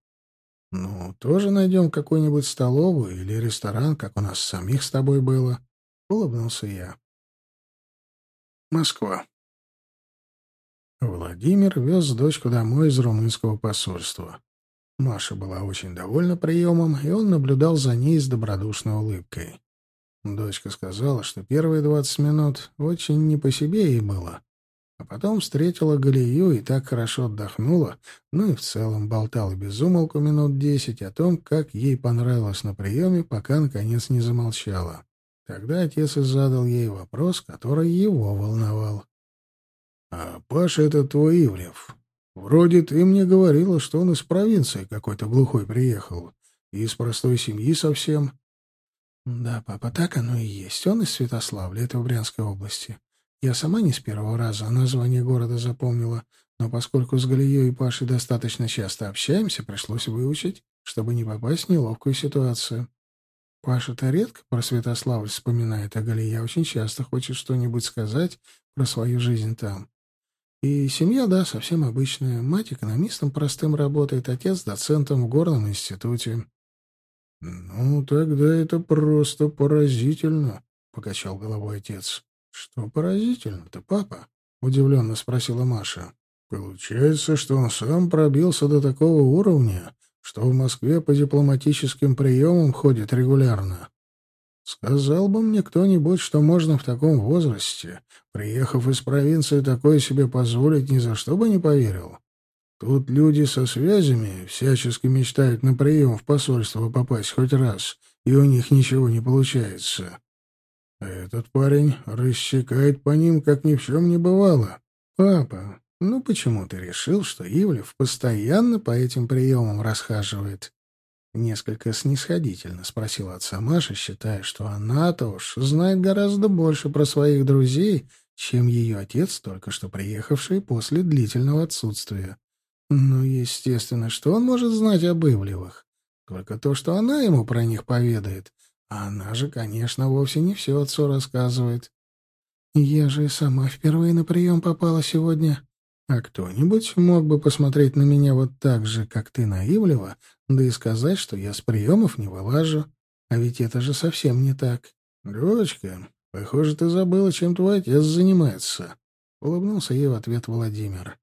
A: «Ну, тоже найдем какую-нибудь столовую или ресторан, как у нас самих с тобой было», — улыбнулся я. Москва. Владимир вез дочку домой из румынского посольства. Маша была очень довольна приемом, и он наблюдал за ней с добродушной улыбкой. Дочка сказала, что первые двадцать минут очень не по себе ей было. А потом встретила Галию и так хорошо отдохнула, ну и в целом болтала без умолку минут десять о том, как ей понравилось на приеме, пока, наконец, не замолчала. Тогда отец и задал ей вопрос, который его волновал. — А Паша — это твой Ивлев. Вроде ты мне говорила, что он из провинции какой-то глухой приехал. И из простой семьи совсем. Да, папа, так оно и есть. Он из Святославля, это в Брянской области. Я сама не с первого раза название города запомнила, но поскольку с Галией и Пашей достаточно часто общаемся, пришлось выучить, чтобы не попасть в неловкую ситуацию. Паша-то редко про Святославль вспоминает, а Галия очень часто хочет что-нибудь сказать про свою жизнь там. И семья, да, совсем обычная. Мать экономистом простым работает, отец доцентом в горном институте. — Ну, тогда это просто поразительно, — покачал головой отец. — Что поразительно-то, папа? — удивленно спросила Маша. — Получается, что он сам пробился до такого уровня, что в Москве по дипломатическим приемам ходит регулярно. Сказал бы мне кто-нибудь, что можно в таком возрасте, приехав из провинции, такое себе позволить, ни за что бы не поверил. Тут люди со связями всячески мечтают на прием в посольство попасть хоть раз, и у них ничего не получается. Этот парень рассекает по ним, как ни в чем не бывало. Папа, ну почему ты решил, что Ивлев постоянно по этим приемам расхаживает? Несколько снисходительно спросила отца Маша, считая, что она-то уж знает гораздо больше про своих друзей, чем ее отец, только что приехавший после длительного отсутствия. Ну, естественно, что он может знать об Ивлевых? Только то, что она ему про них поведает. А она же, конечно, вовсе не все отцу рассказывает. Я же и сама впервые на прием попала сегодня. А кто-нибудь мог бы посмотреть на меня вот так же, как ты на Ивлева, да и сказать, что я с приемов не вылажу. А ведь это же совсем не так. Дочка, похоже, ты забыла, чем твой отец занимается. Улыбнулся ей в ответ Владимир.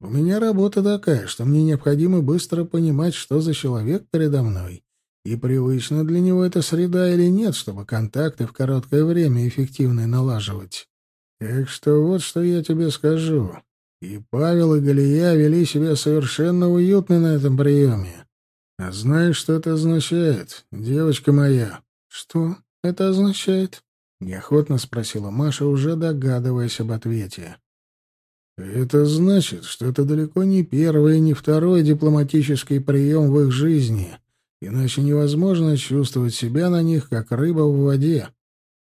A: У меня работа такая, что мне необходимо быстро понимать, что за человек передо мной. И привычна для него эта среда или нет, чтобы контакты в короткое время эффективно налаживать. Так что вот что я тебе скажу. И Павел, и Галия вели себя совершенно уютно на этом приеме. А знаешь, что это означает, девочка моя? Что это означает? Неохотно спросила Маша, уже догадываясь об ответе. Это значит, что это далеко не первый и не второй дипломатический прием в их жизни, иначе невозможно чувствовать себя на них, как рыба в воде.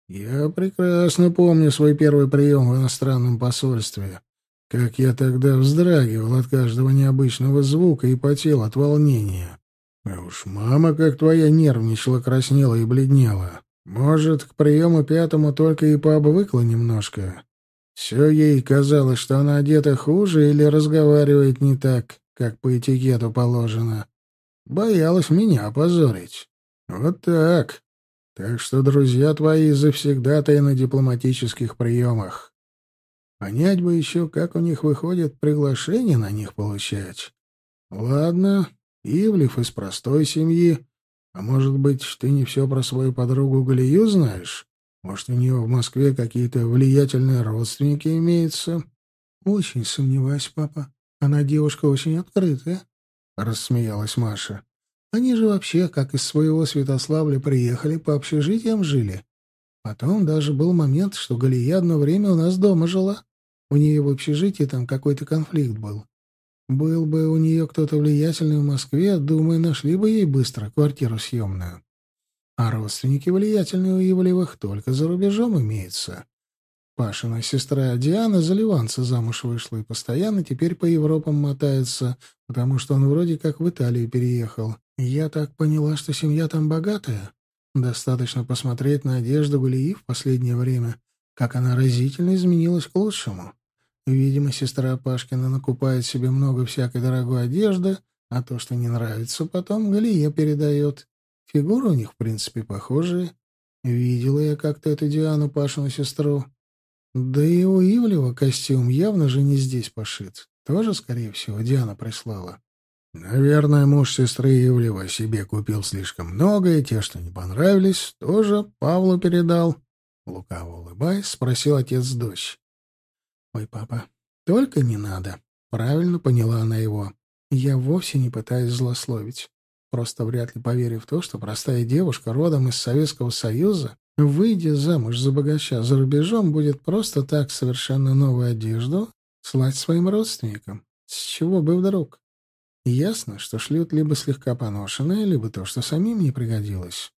A: Я прекрасно помню свой первый прием в иностранном посольстве. Как я тогда вздрагивал от каждого необычного звука и потел от волнения. А уж мама, как твоя, нервничала, краснела и бледнела. Может, к приему пятому только и пообвыкла немножко. Все ей казалось, что она одета хуже или разговаривает не так, как по этикету положено. Боялась меня опозорить. Вот так. Так что друзья твои завсегда-то на дипломатических приемах. Понять бы еще, как у них выходит приглашение на них получать. Ладно, Ивлев из простой семьи. А может быть, ты не все про свою подругу Галию знаешь? Может, у нее в Москве какие-то влиятельные родственники имеются? Очень сомневаюсь, папа. Она девушка очень открытая, — рассмеялась Маша. Они же вообще, как из своего Святославля приехали, по общежитиям жили. Потом даже был момент, что Галия одно время у нас дома жила. У нее в общежитии там какой-то конфликт был. Был бы у нее кто-то влиятельный в Москве, думаю, нашли бы ей быстро квартиру съемную. А родственники влиятельные у Ивлевых только за рубежом имеются. Пашина сестра Диана за ливанца замуж вышла и постоянно теперь по Европам мотается, потому что он вроде как в Италию переехал. Я так поняла, что семья там богатая. Достаточно посмотреть на одежду Галии в последнее время, как она разительно изменилась к лучшему. Видимо, сестра Пашкина накупает себе много всякой дорогой одежды, а то, что не нравится, потом Галия передает. Фигуры у них, в принципе, похожие. Видела я как-то эту Диану, Пашину сестру. Да и у Ивлева костюм явно же не здесь пошит. Тоже, скорее всего, Диана прислала. Наверное, муж сестры Ивлева себе купил слишком много, и те, что не понравились, тоже Павлу передал. Лукаво улыбаясь, спросил отец дочь. «Ой, папа, только не надо». Правильно поняла она его. «Я вовсе не пытаюсь злословить просто вряд ли поверив в то, что простая девушка родом из Советского Союза, выйдя замуж за богача за рубежом, будет просто так совершенно новую одежду слать своим родственникам. С чего бы вдруг? Ясно, что шлют либо слегка поношенное, либо то, что самим не пригодилось.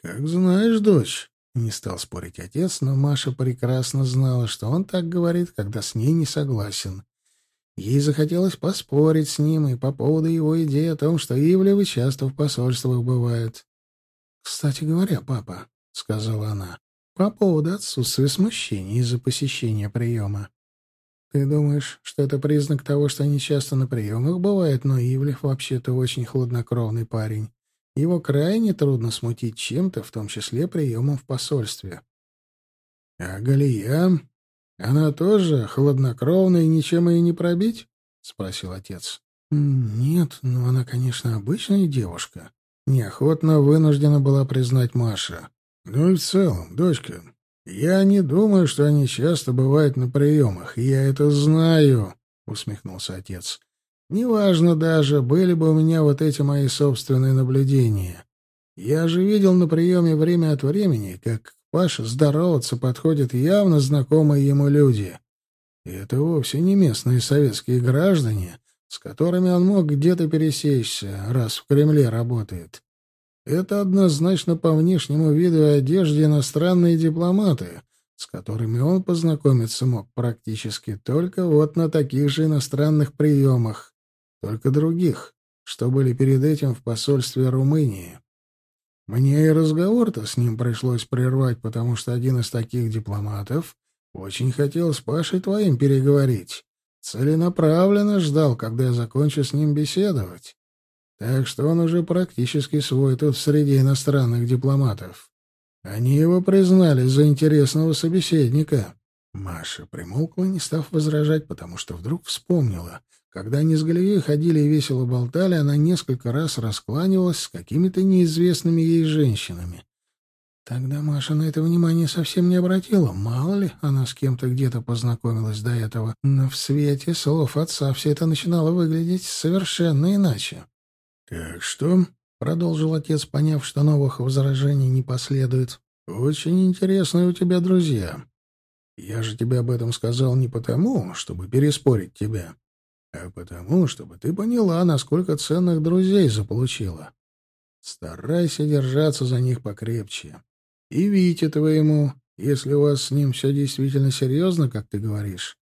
B: «Как знаешь, дочь», —
A: не стал спорить отец, но Маша прекрасно знала, что он так говорит, когда с ней не согласен. Ей захотелось поспорить с ним и по поводу его идеи о том, что Ивлевы часто в посольствах бывают. «Кстати говоря, папа», — сказала она, — «по поводу отсутствия смущения из-за посещения приема. Ты думаешь, что это признак того, что они часто на приемах бывают, но Ивлев вообще-то очень хладнокровный парень. Его крайне трудно смутить чем-то, в том числе приемом в посольстве».
B: «А Галия? Она тоже хладнокровная и ничем ее не пробить?» — спросил отец.
A: «Нет, но она, конечно, обычная девушка», Неохотно вынуждена была признать Маша.
B: «Ну и в целом, дочка, я не думаю, что они часто бывают на приемах. Я это знаю», — усмехнулся отец. «Неважно даже, были бы у меня вот эти мои собственные наблюдения. Я же видел на приеме время от времени, как к Паше здороваться подходят явно знакомые ему люди. И это вовсе не местные советские граждане, с которыми он мог где-то пересечься, раз в Кремле работает. Это однозначно по внешнему виду и одежде иностранные дипломаты, с которыми он познакомиться мог практически только вот на таких же иностранных приемах, только других, что были перед этим в посольстве Румынии. Мне и разговор-то с ним пришлось прервать, потому что один из таких дипломатов очень хотел с Пашей твоим переговорить. Целенаправленно ждал, когда я закончу с ним беседовать. Так что он уже практически свой тут среди иностранных дипломатов. Они его признали за интересного собеседника. Маша примолкла, не став возражать, потому что вдруг вспомнила. Когда они с Галией ходили и весело болтали, она несколько раз раскланивалась с какими-то неизвестными ей женщинами. Тогда Маша на это внимание совсем не обратила. Мало ли, она с кем-то где-то познакомилась до этого. Но в свете слов отца все это начинало выглядеть совершенно иначе. — Так что, — продолжил отец, поняв, что новых возражений не последует, — очень интересные у тебя друзья. Я же тебе об этом сказал не потому, чтобы переспорить тебя, а потому, чтобы ты поняла, насколько ценных друзей заполучила. Старайся держаться за них покрепче. И Вите твоему, если у вас с ним все действительно серьезно, как ты говоришь,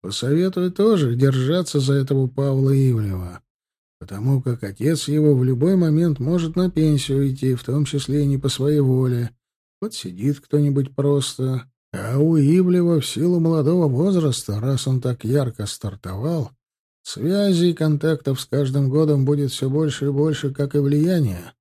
B: посоветую тоже держаться за этого Павла Ивлева, потому как отец его в любой момент может на пенсию уйти, в том числе и не по своей воле. Вот сидит кто-нибудь просто, а у Ивлева в силу молодого возраста, раз он так ярко стартовал, связей и контактов с каждым годом будет все больше и больше, как и влияния.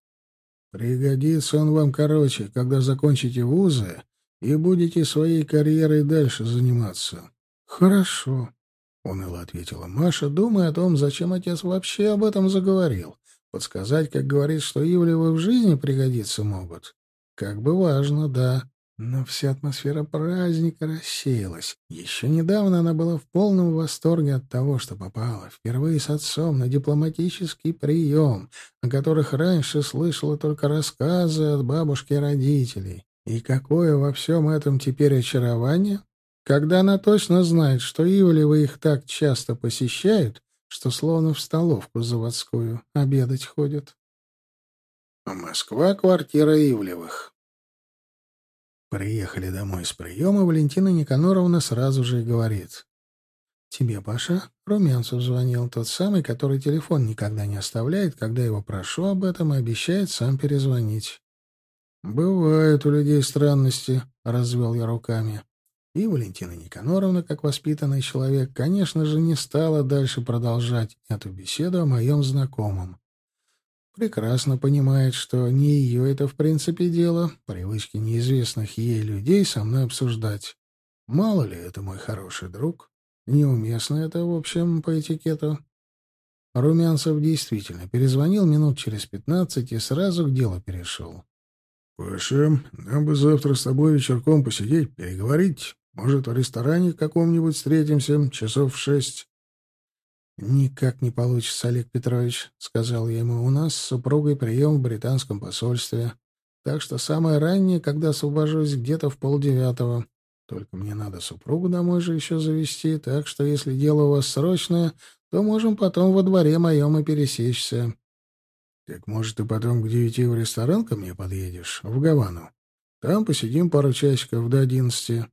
B: Пригодится он вам, короче, когда закончите вузы и будете своей карьерой дальше заниматься.
A: — Хорошо, — уныло ответила Маша, думая о том, зачем отец вообще об этом заговорил. Подсказать, как говорит, что Ивлевы в жизни пригодиться могут. Как бы важно, да. Но вся атмосфера праздника рассеялась. Еще недавно она была в полном восторге от того, что попала впервые с отцом на дипломатический прием, о которых раньше слышала только рассказы от бабушки и родителей. И какое во всем этом теперь очарование, когда она точно знает, что Ивлевы их так часто посещают, что словно в столовку заводскую обедать ходят.
B: Москва, квартира Ивлевых.
A: Приехали домой с приема, Валентина Никаноровна сразу же и говорит. «Тебе, Паша, Румянцев звонил, тот самый, который телефон никогда не оставляет, когда его прошу об этом и обещает сам перезвонить».
B: «Бывают у людей странности», — развел я руками.
A: И Валентина Никаноровна, как воспитанный человек, конечно же, не стала дальше продолжать эту беседу о моем знакомом прекрасно понимает, что не ее это в принципе дело, привычки неизвестных ей людей со мной обсуждать. Мало ли, это мой хороший друг. Неуместно это, в общем, по этикету. Румянцев действительно перезвонил минут через пятнадцать и сразу к делу перешел.
B: — Паша, нам бы завтра с тобой вечерком посидеть, переговорить. Может, в ресторане каком-нибудь встретимся, часов в шесть.
A: «Никак не получится, Олег Петрович», — сказал я ему. «У нас с супругой прием в британском посольстве. Так что самое раннее, когда освобожусь, где-то в полдевятого. Только мне надо супругу домой же еще завести, так что если дело у вас срочное, то можем потом во дворе моем и пересечься.
B: Так, может, ты потом к девяти в ресторан ко мне подъедешь, в Гавану? Там посидим пару часиков до одиннадцати.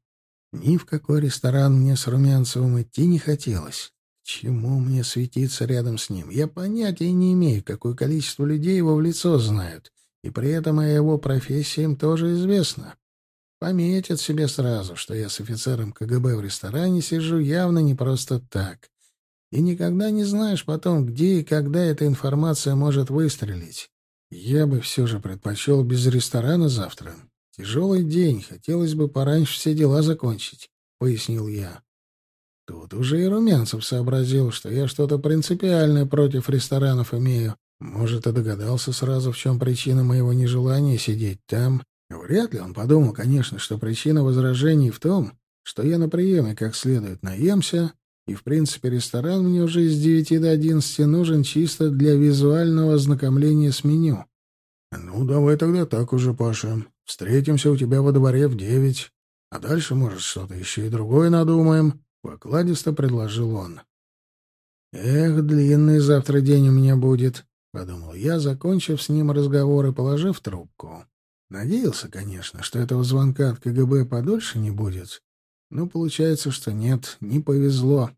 A: Ни в какой ресторан мне с Румянцевым идти не хотелось. Чему мне светиться рядом с ним? Я понятия не имею, какое количество людей его в лицо знают, и при этом о его профессии им тоже известно. Пометят себе сразу, что я с офицером КГБ в ресторане сижу явно не просто так. И никогда не знаешь потом, где и когда эта информация может выстрелить. Я бы все же предпочел без ресторана завтра. Тяжелый день, хотелось бы пораньше все дела закончить, — пояснил я. Тут уже и Румянцев сообразил, что я что-то принципиальное против ресторанов имею. Может, и догадался сразу, в чем причина моего нежелания сидеть там. Вряд ли он подумал, конечно, что причина возражений в том, что я на приеме как следует наемся, и, в принципе, ресторан мне уже с девяти до одиннадцати нужен чисто для визуального ознакомления с меню.
B: «Ну, давай тогда так уже, Паша. Встретимся у тебя во дворе в девять. А дальше, может, что-то еще и другое надумаем», — покладисто предложил он.
A: «Эх, длинный завтра день у меня будет», — подумал я, закончив с ним разговор и положив трубку. Надеялся, конечно, что этого звонка от КГБ подольше не будет, но получается, что нет, не повезло.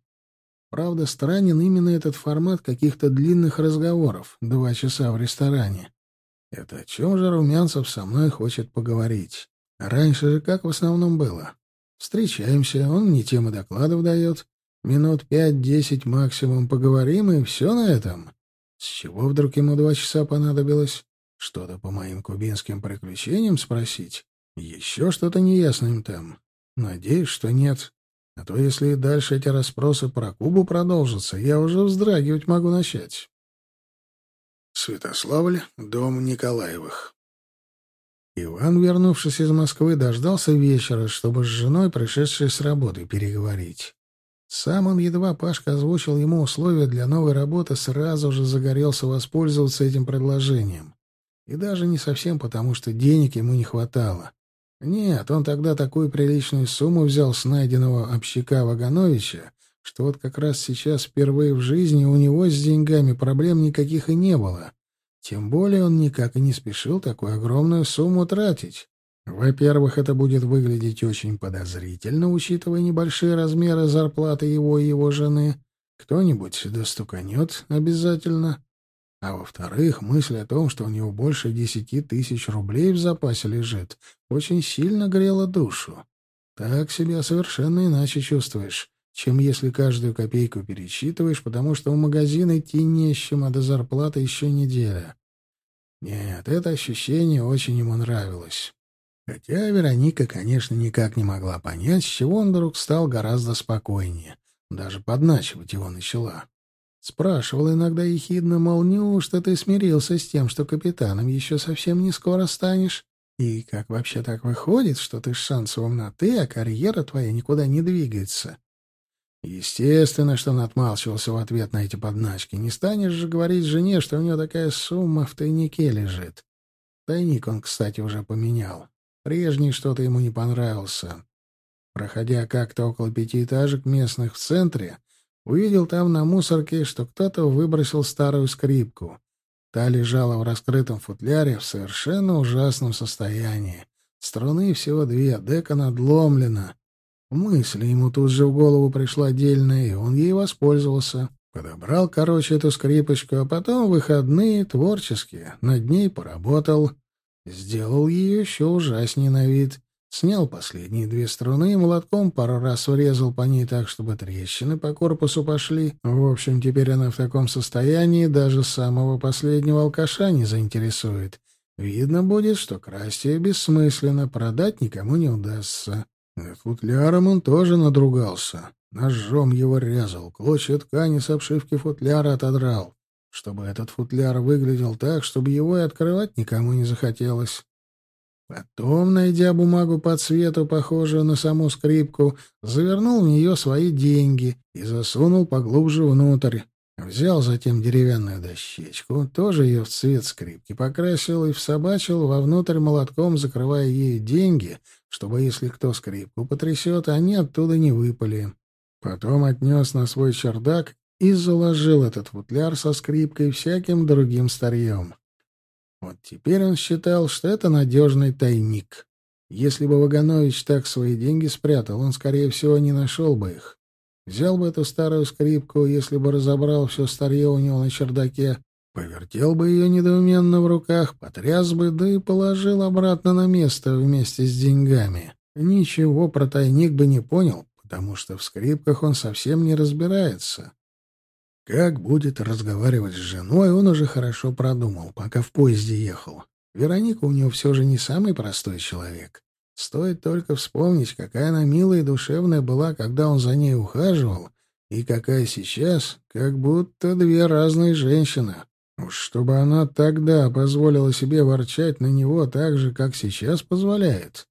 A: Правда, странен именно этот формат каких-то длинных разговоров, два часа в ресторане. Это о чем же Румянцев со мной хочет поговорить? Раньше же как в основном было? Встречаемся, он мне темы докладов дает. Минут пять-десять максимум поговорим, и все на этом. С чего вдруг ему два часа понадобилось? Что-то по моим кубинским приключениям спросить? Еще что-то неясное им там. Надеюсь, что нет. А то, если и дальше эти расспросы про Кубу продолжатся, я уже вздрагивать могу начать.
B: Святославль, дом Николаевых.
A: Иван, вернувшись из Москвы, дождался вечера, чтобы с женой, пришедшей с работы, переговорить. Сам он, едва Пашка озвучил ему условия для новой работы, сразу же загорелся воспользоваться этим предложением. И даже не совсем потому, что денег ему не хватало. Нет, он тогда такую приличную сумму взял с найденного общака Вагановича, что вот как раз сейчас впервые в жизни у него с деньгами проблем никаких и не было. Тем более он никак и не спешил такую огромную сумму тратить. Во-первых, это будет выглядеть очень подозрительно, учитывая небольшие размеры зарплаты его и его жены. Кто-нибудь достуканет обязательно. А во-вторых, мысль о том, что у него больше десяти тысяч рублей в запасе лежит, очень сильно грела душу. Так себя совершенно иначе чувствуешь, чем если каждую копейку пересчитываешь, потому что в магазин идти не с чем, а до зарплаты еще неделя. Нет, это ощущение очень ему нравилось. Хотя Вероника, конечно, никак не могла понять, с чего он вдруг стал гораздо спокойнее. Даже подначивать его начала. Спрашивал иногда ехидно, мол, неужто ты смирился с тем, что капитаном еще совсем не скоро станешь? И как вообще так выходит, что ты с шансовым на «ты», а карьера твоя никуда не двигается? Естественно, что он отмалчивался в ответ на эти подначки. Не станешь же говорить жене, что у него такая сумма в тайнике лежит. Тайник он, кстати, уже поменял. Прежний что-то ему не понравился. Проходя как-то около пятиэтажек местных в центре, Увидел там на мусорке, что кто-то выбросил старую скрипку. Та лежала в раскрытом футляре в совершенно ужасном состоянии. Струны всего две, дека надломлена. Мысль ему тут же в голову пришла отдельная, и он ей воспользовался. Подобрал, короче, эту скрипочку, а потом выходные, творческие, над ней поработал. Сделал ее еще ужаснее на вид. Снял последние две струны и молотком пару раз урезал по ней так, чтобы трещины по корпусу пошли. В общем, теперь она в таком состоянии даже самого последнего алкаша не заинтересует. Видно будет, что красть ее бессмысленно, продать никому не удастся. Футляром он тоже надругался. Ножом его резал, клочья ткани с обшивки футляра отодрал, чтобы этот футляр выглядел так, чтобы его и открывать никому не захотелось. Потом, найдя бумагу по цвету, похожую на саму скрипку, завернул в нее свои деньги и засунул поглубже внутрь. Взял затем деревянную дощечку, тоже ее в цвет скрипки, покрасил и всобачил вовнутрь молотком, закрывая ею деньги, чтобы, если кто скрипку потрясет, они оттуда не выпали. Потом отнес на свой чердак и заложил этот футляр со скрипкой всяким другим старьем. Вот теперь он считал, что это надежный тайник. Если бы Ваганович так свои деньги спрятал, он, скорее всего, не нашел бы их. Взял бы эту старую скрипку, если бы разобрал все старье у него на чердаке, повертел бы ее недоуменно в руках, потряс бы, да и положил обратно на место вместе с деньгами. Ничего про тайник бы не понял, потому что в скрипках он совсем не разбирается. Как будет разговаривать с женой, он уже хорошо продумал, пока в поезде ехал. Вероника у него все же не самый простой человек. Стоит только вспомнить, какая она милая и душевная была, когда он за ней ухаживал, и какая сейчас, как будто две разные женщины. Уж чтобы она тогда позволила себе ворчать на него так же, как сейчас позволяет.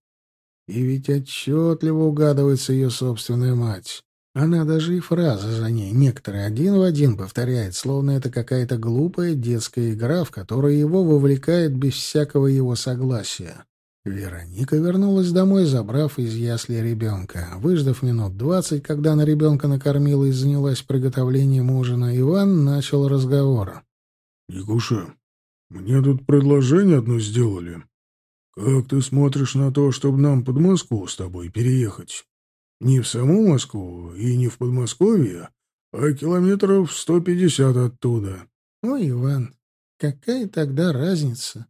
A: И ведь отчетливо угадывается ее собственная мать. Она даже и фразы за ней некоторые один в один повторяет, словно это какая-то глупая детская игра, в которую его вовлекает без всякого его согласия. Вероника вернулась домой, забрав из ясли ребенка. Выждав минут двадцать, когда она ребенка накормила и занялась приготовлением ужина, Иван начал разговор.
B: «Никуша, мне тут предложение одно сделали. Как ты смотришь на то, чтобы нам под Москву с тобой переехать?» Не в саму Москву и не в Подмосковье, а километров сто пятьдесят оттуда.
A: — Ой, Иван, какая тогда разница?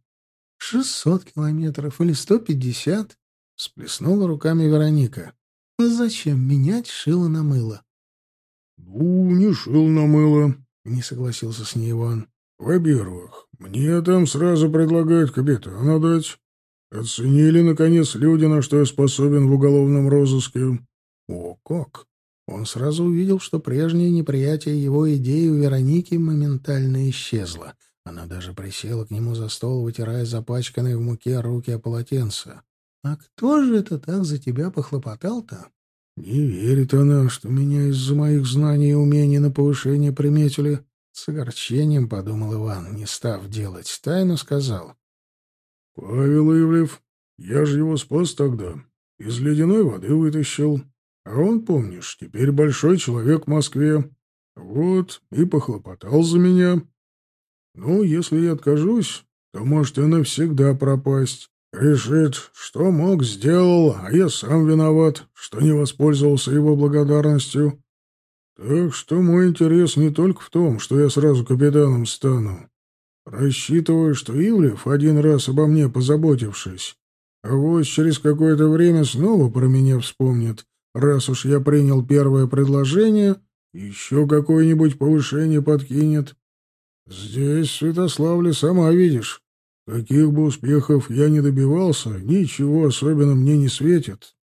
A: Шестьсот километров или сто пятьдесят? — сплеснула руками Вероника. — Зачем менять шило на мыло?
B: — Ну, не шил на мыло, — не согласился с ней Иван. — Во-первых, мне там сразу предлагают капитана дать. Оценили, наконец, люди, на что я способен в уголовном розыске.
A: О, как! Он сразу увидел, что прежнее неприятие его идеи у Вероники моментально исчезло. Она даже присела к нему за стол, вытирая запачканные в муке руки о полотенце. «А кто же это так за тебя похлопотал-то?»
B: «Не верит она, что меня из-за моих знаний и умений на повышение приметили».
A: С огорчением подумал Иван, не став делать тайну, сказал.
B: «Павел Ивлев, я же его спас тогда. Из ледяной воды вытащил. А он, помнишь, теперь большой человек в Москве. Вот, и похлопотал за меня. Ну, если я откажусь, то может и навсегда пропасть. Решит, что мог, сделал, а я сам виноват, что не воспользовался его благодарностью. Так что мой интерес не только в том, что я сразу капитаном стану. Рассчитываю, что Ивлев, один раз обо мне позаботившись, а вот через какое-то время снова про меня вспомнит Раз уж я принял первое предложение, еще какое-нибудь повышение подкинет. Здесь, Святославле, сама видишь. Каких бы успехов я не добивался, ничего особенно мне не светит.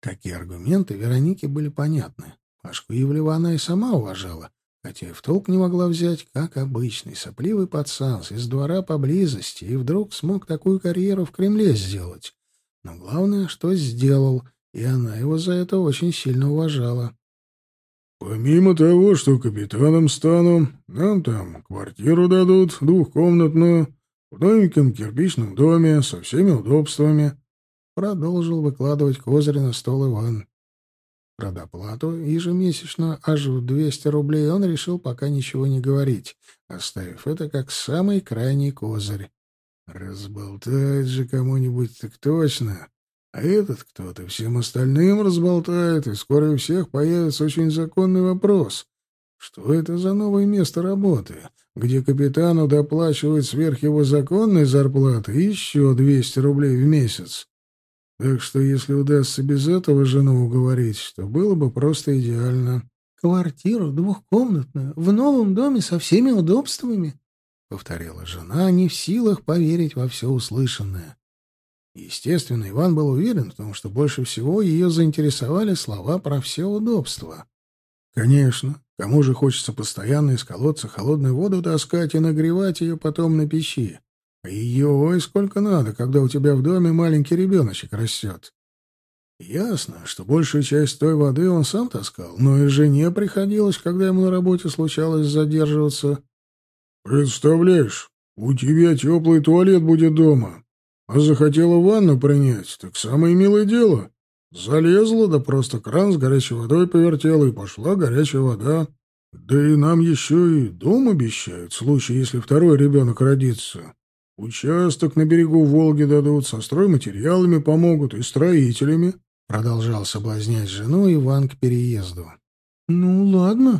A: Такие аргументы Веронике были понятны. Пашку Ивлева она и сама уважала, хотя и в толк не могла взять, как обычный сопливый пацан из двора поблизости, и вдруг смог такую карьеру в Кремле сделать. Но главное, что сделал — и она его за это очень сильно уважала.
B: «Помимо того, что капитаном стану, нам там квартиру дадут, двухкомнатную, в новеньком кирпичном доме, со всеми удобствами», — продолжил выкладывать козырь на стол Иван.
A: Про доплату ежемесячно аж в 200 рублей он решил пока ничего не говорить, оставив это как самый крайний козырь. Разболтает же кому-нибудь так точно. А этот кто-то всем остальным разболтает, и скоро у всех появится очень законный вопрос. Что это за новое место работы, где капитану доплачивают сверх его законной зарплаты еще 200 рублей в месяц? Так что если удастся без этого жену уговорить, то было бы просто идеально. «Квартиру двухкомнатную, в новом доме со всеми удобствами», — повторила жена, не в силах поверить во все услышанное. Естественно, Иван был уверен в том, что больше всего ее заинтересовали слова про все удобства. Конечно, кому же хочется постоянно из колодца холодную воду таскать и нагревать ее потом на печи? А ее ой сколько надо, когда у тебя в доме маленький ребеночек растет. Ясно, что большую часть той воды он сам таскал, но и жене приходилось, когда ему на работе случалось задерживаться.
B: «Представляешь, у тебя теплый туалет будет дома, а захотела ванну принять, так самое милое дело. Залезла, да просто кран с горячей водой повертела, и пошла горячая вода. Да и нам еще и дом обещают, в случае, если второй ребенок родится. Участок на берегу Волги дадут, со стройматериалами помогут и строителями.
A: Продолжал соблазнять жену Иван к переезду. «Ну, ладно»,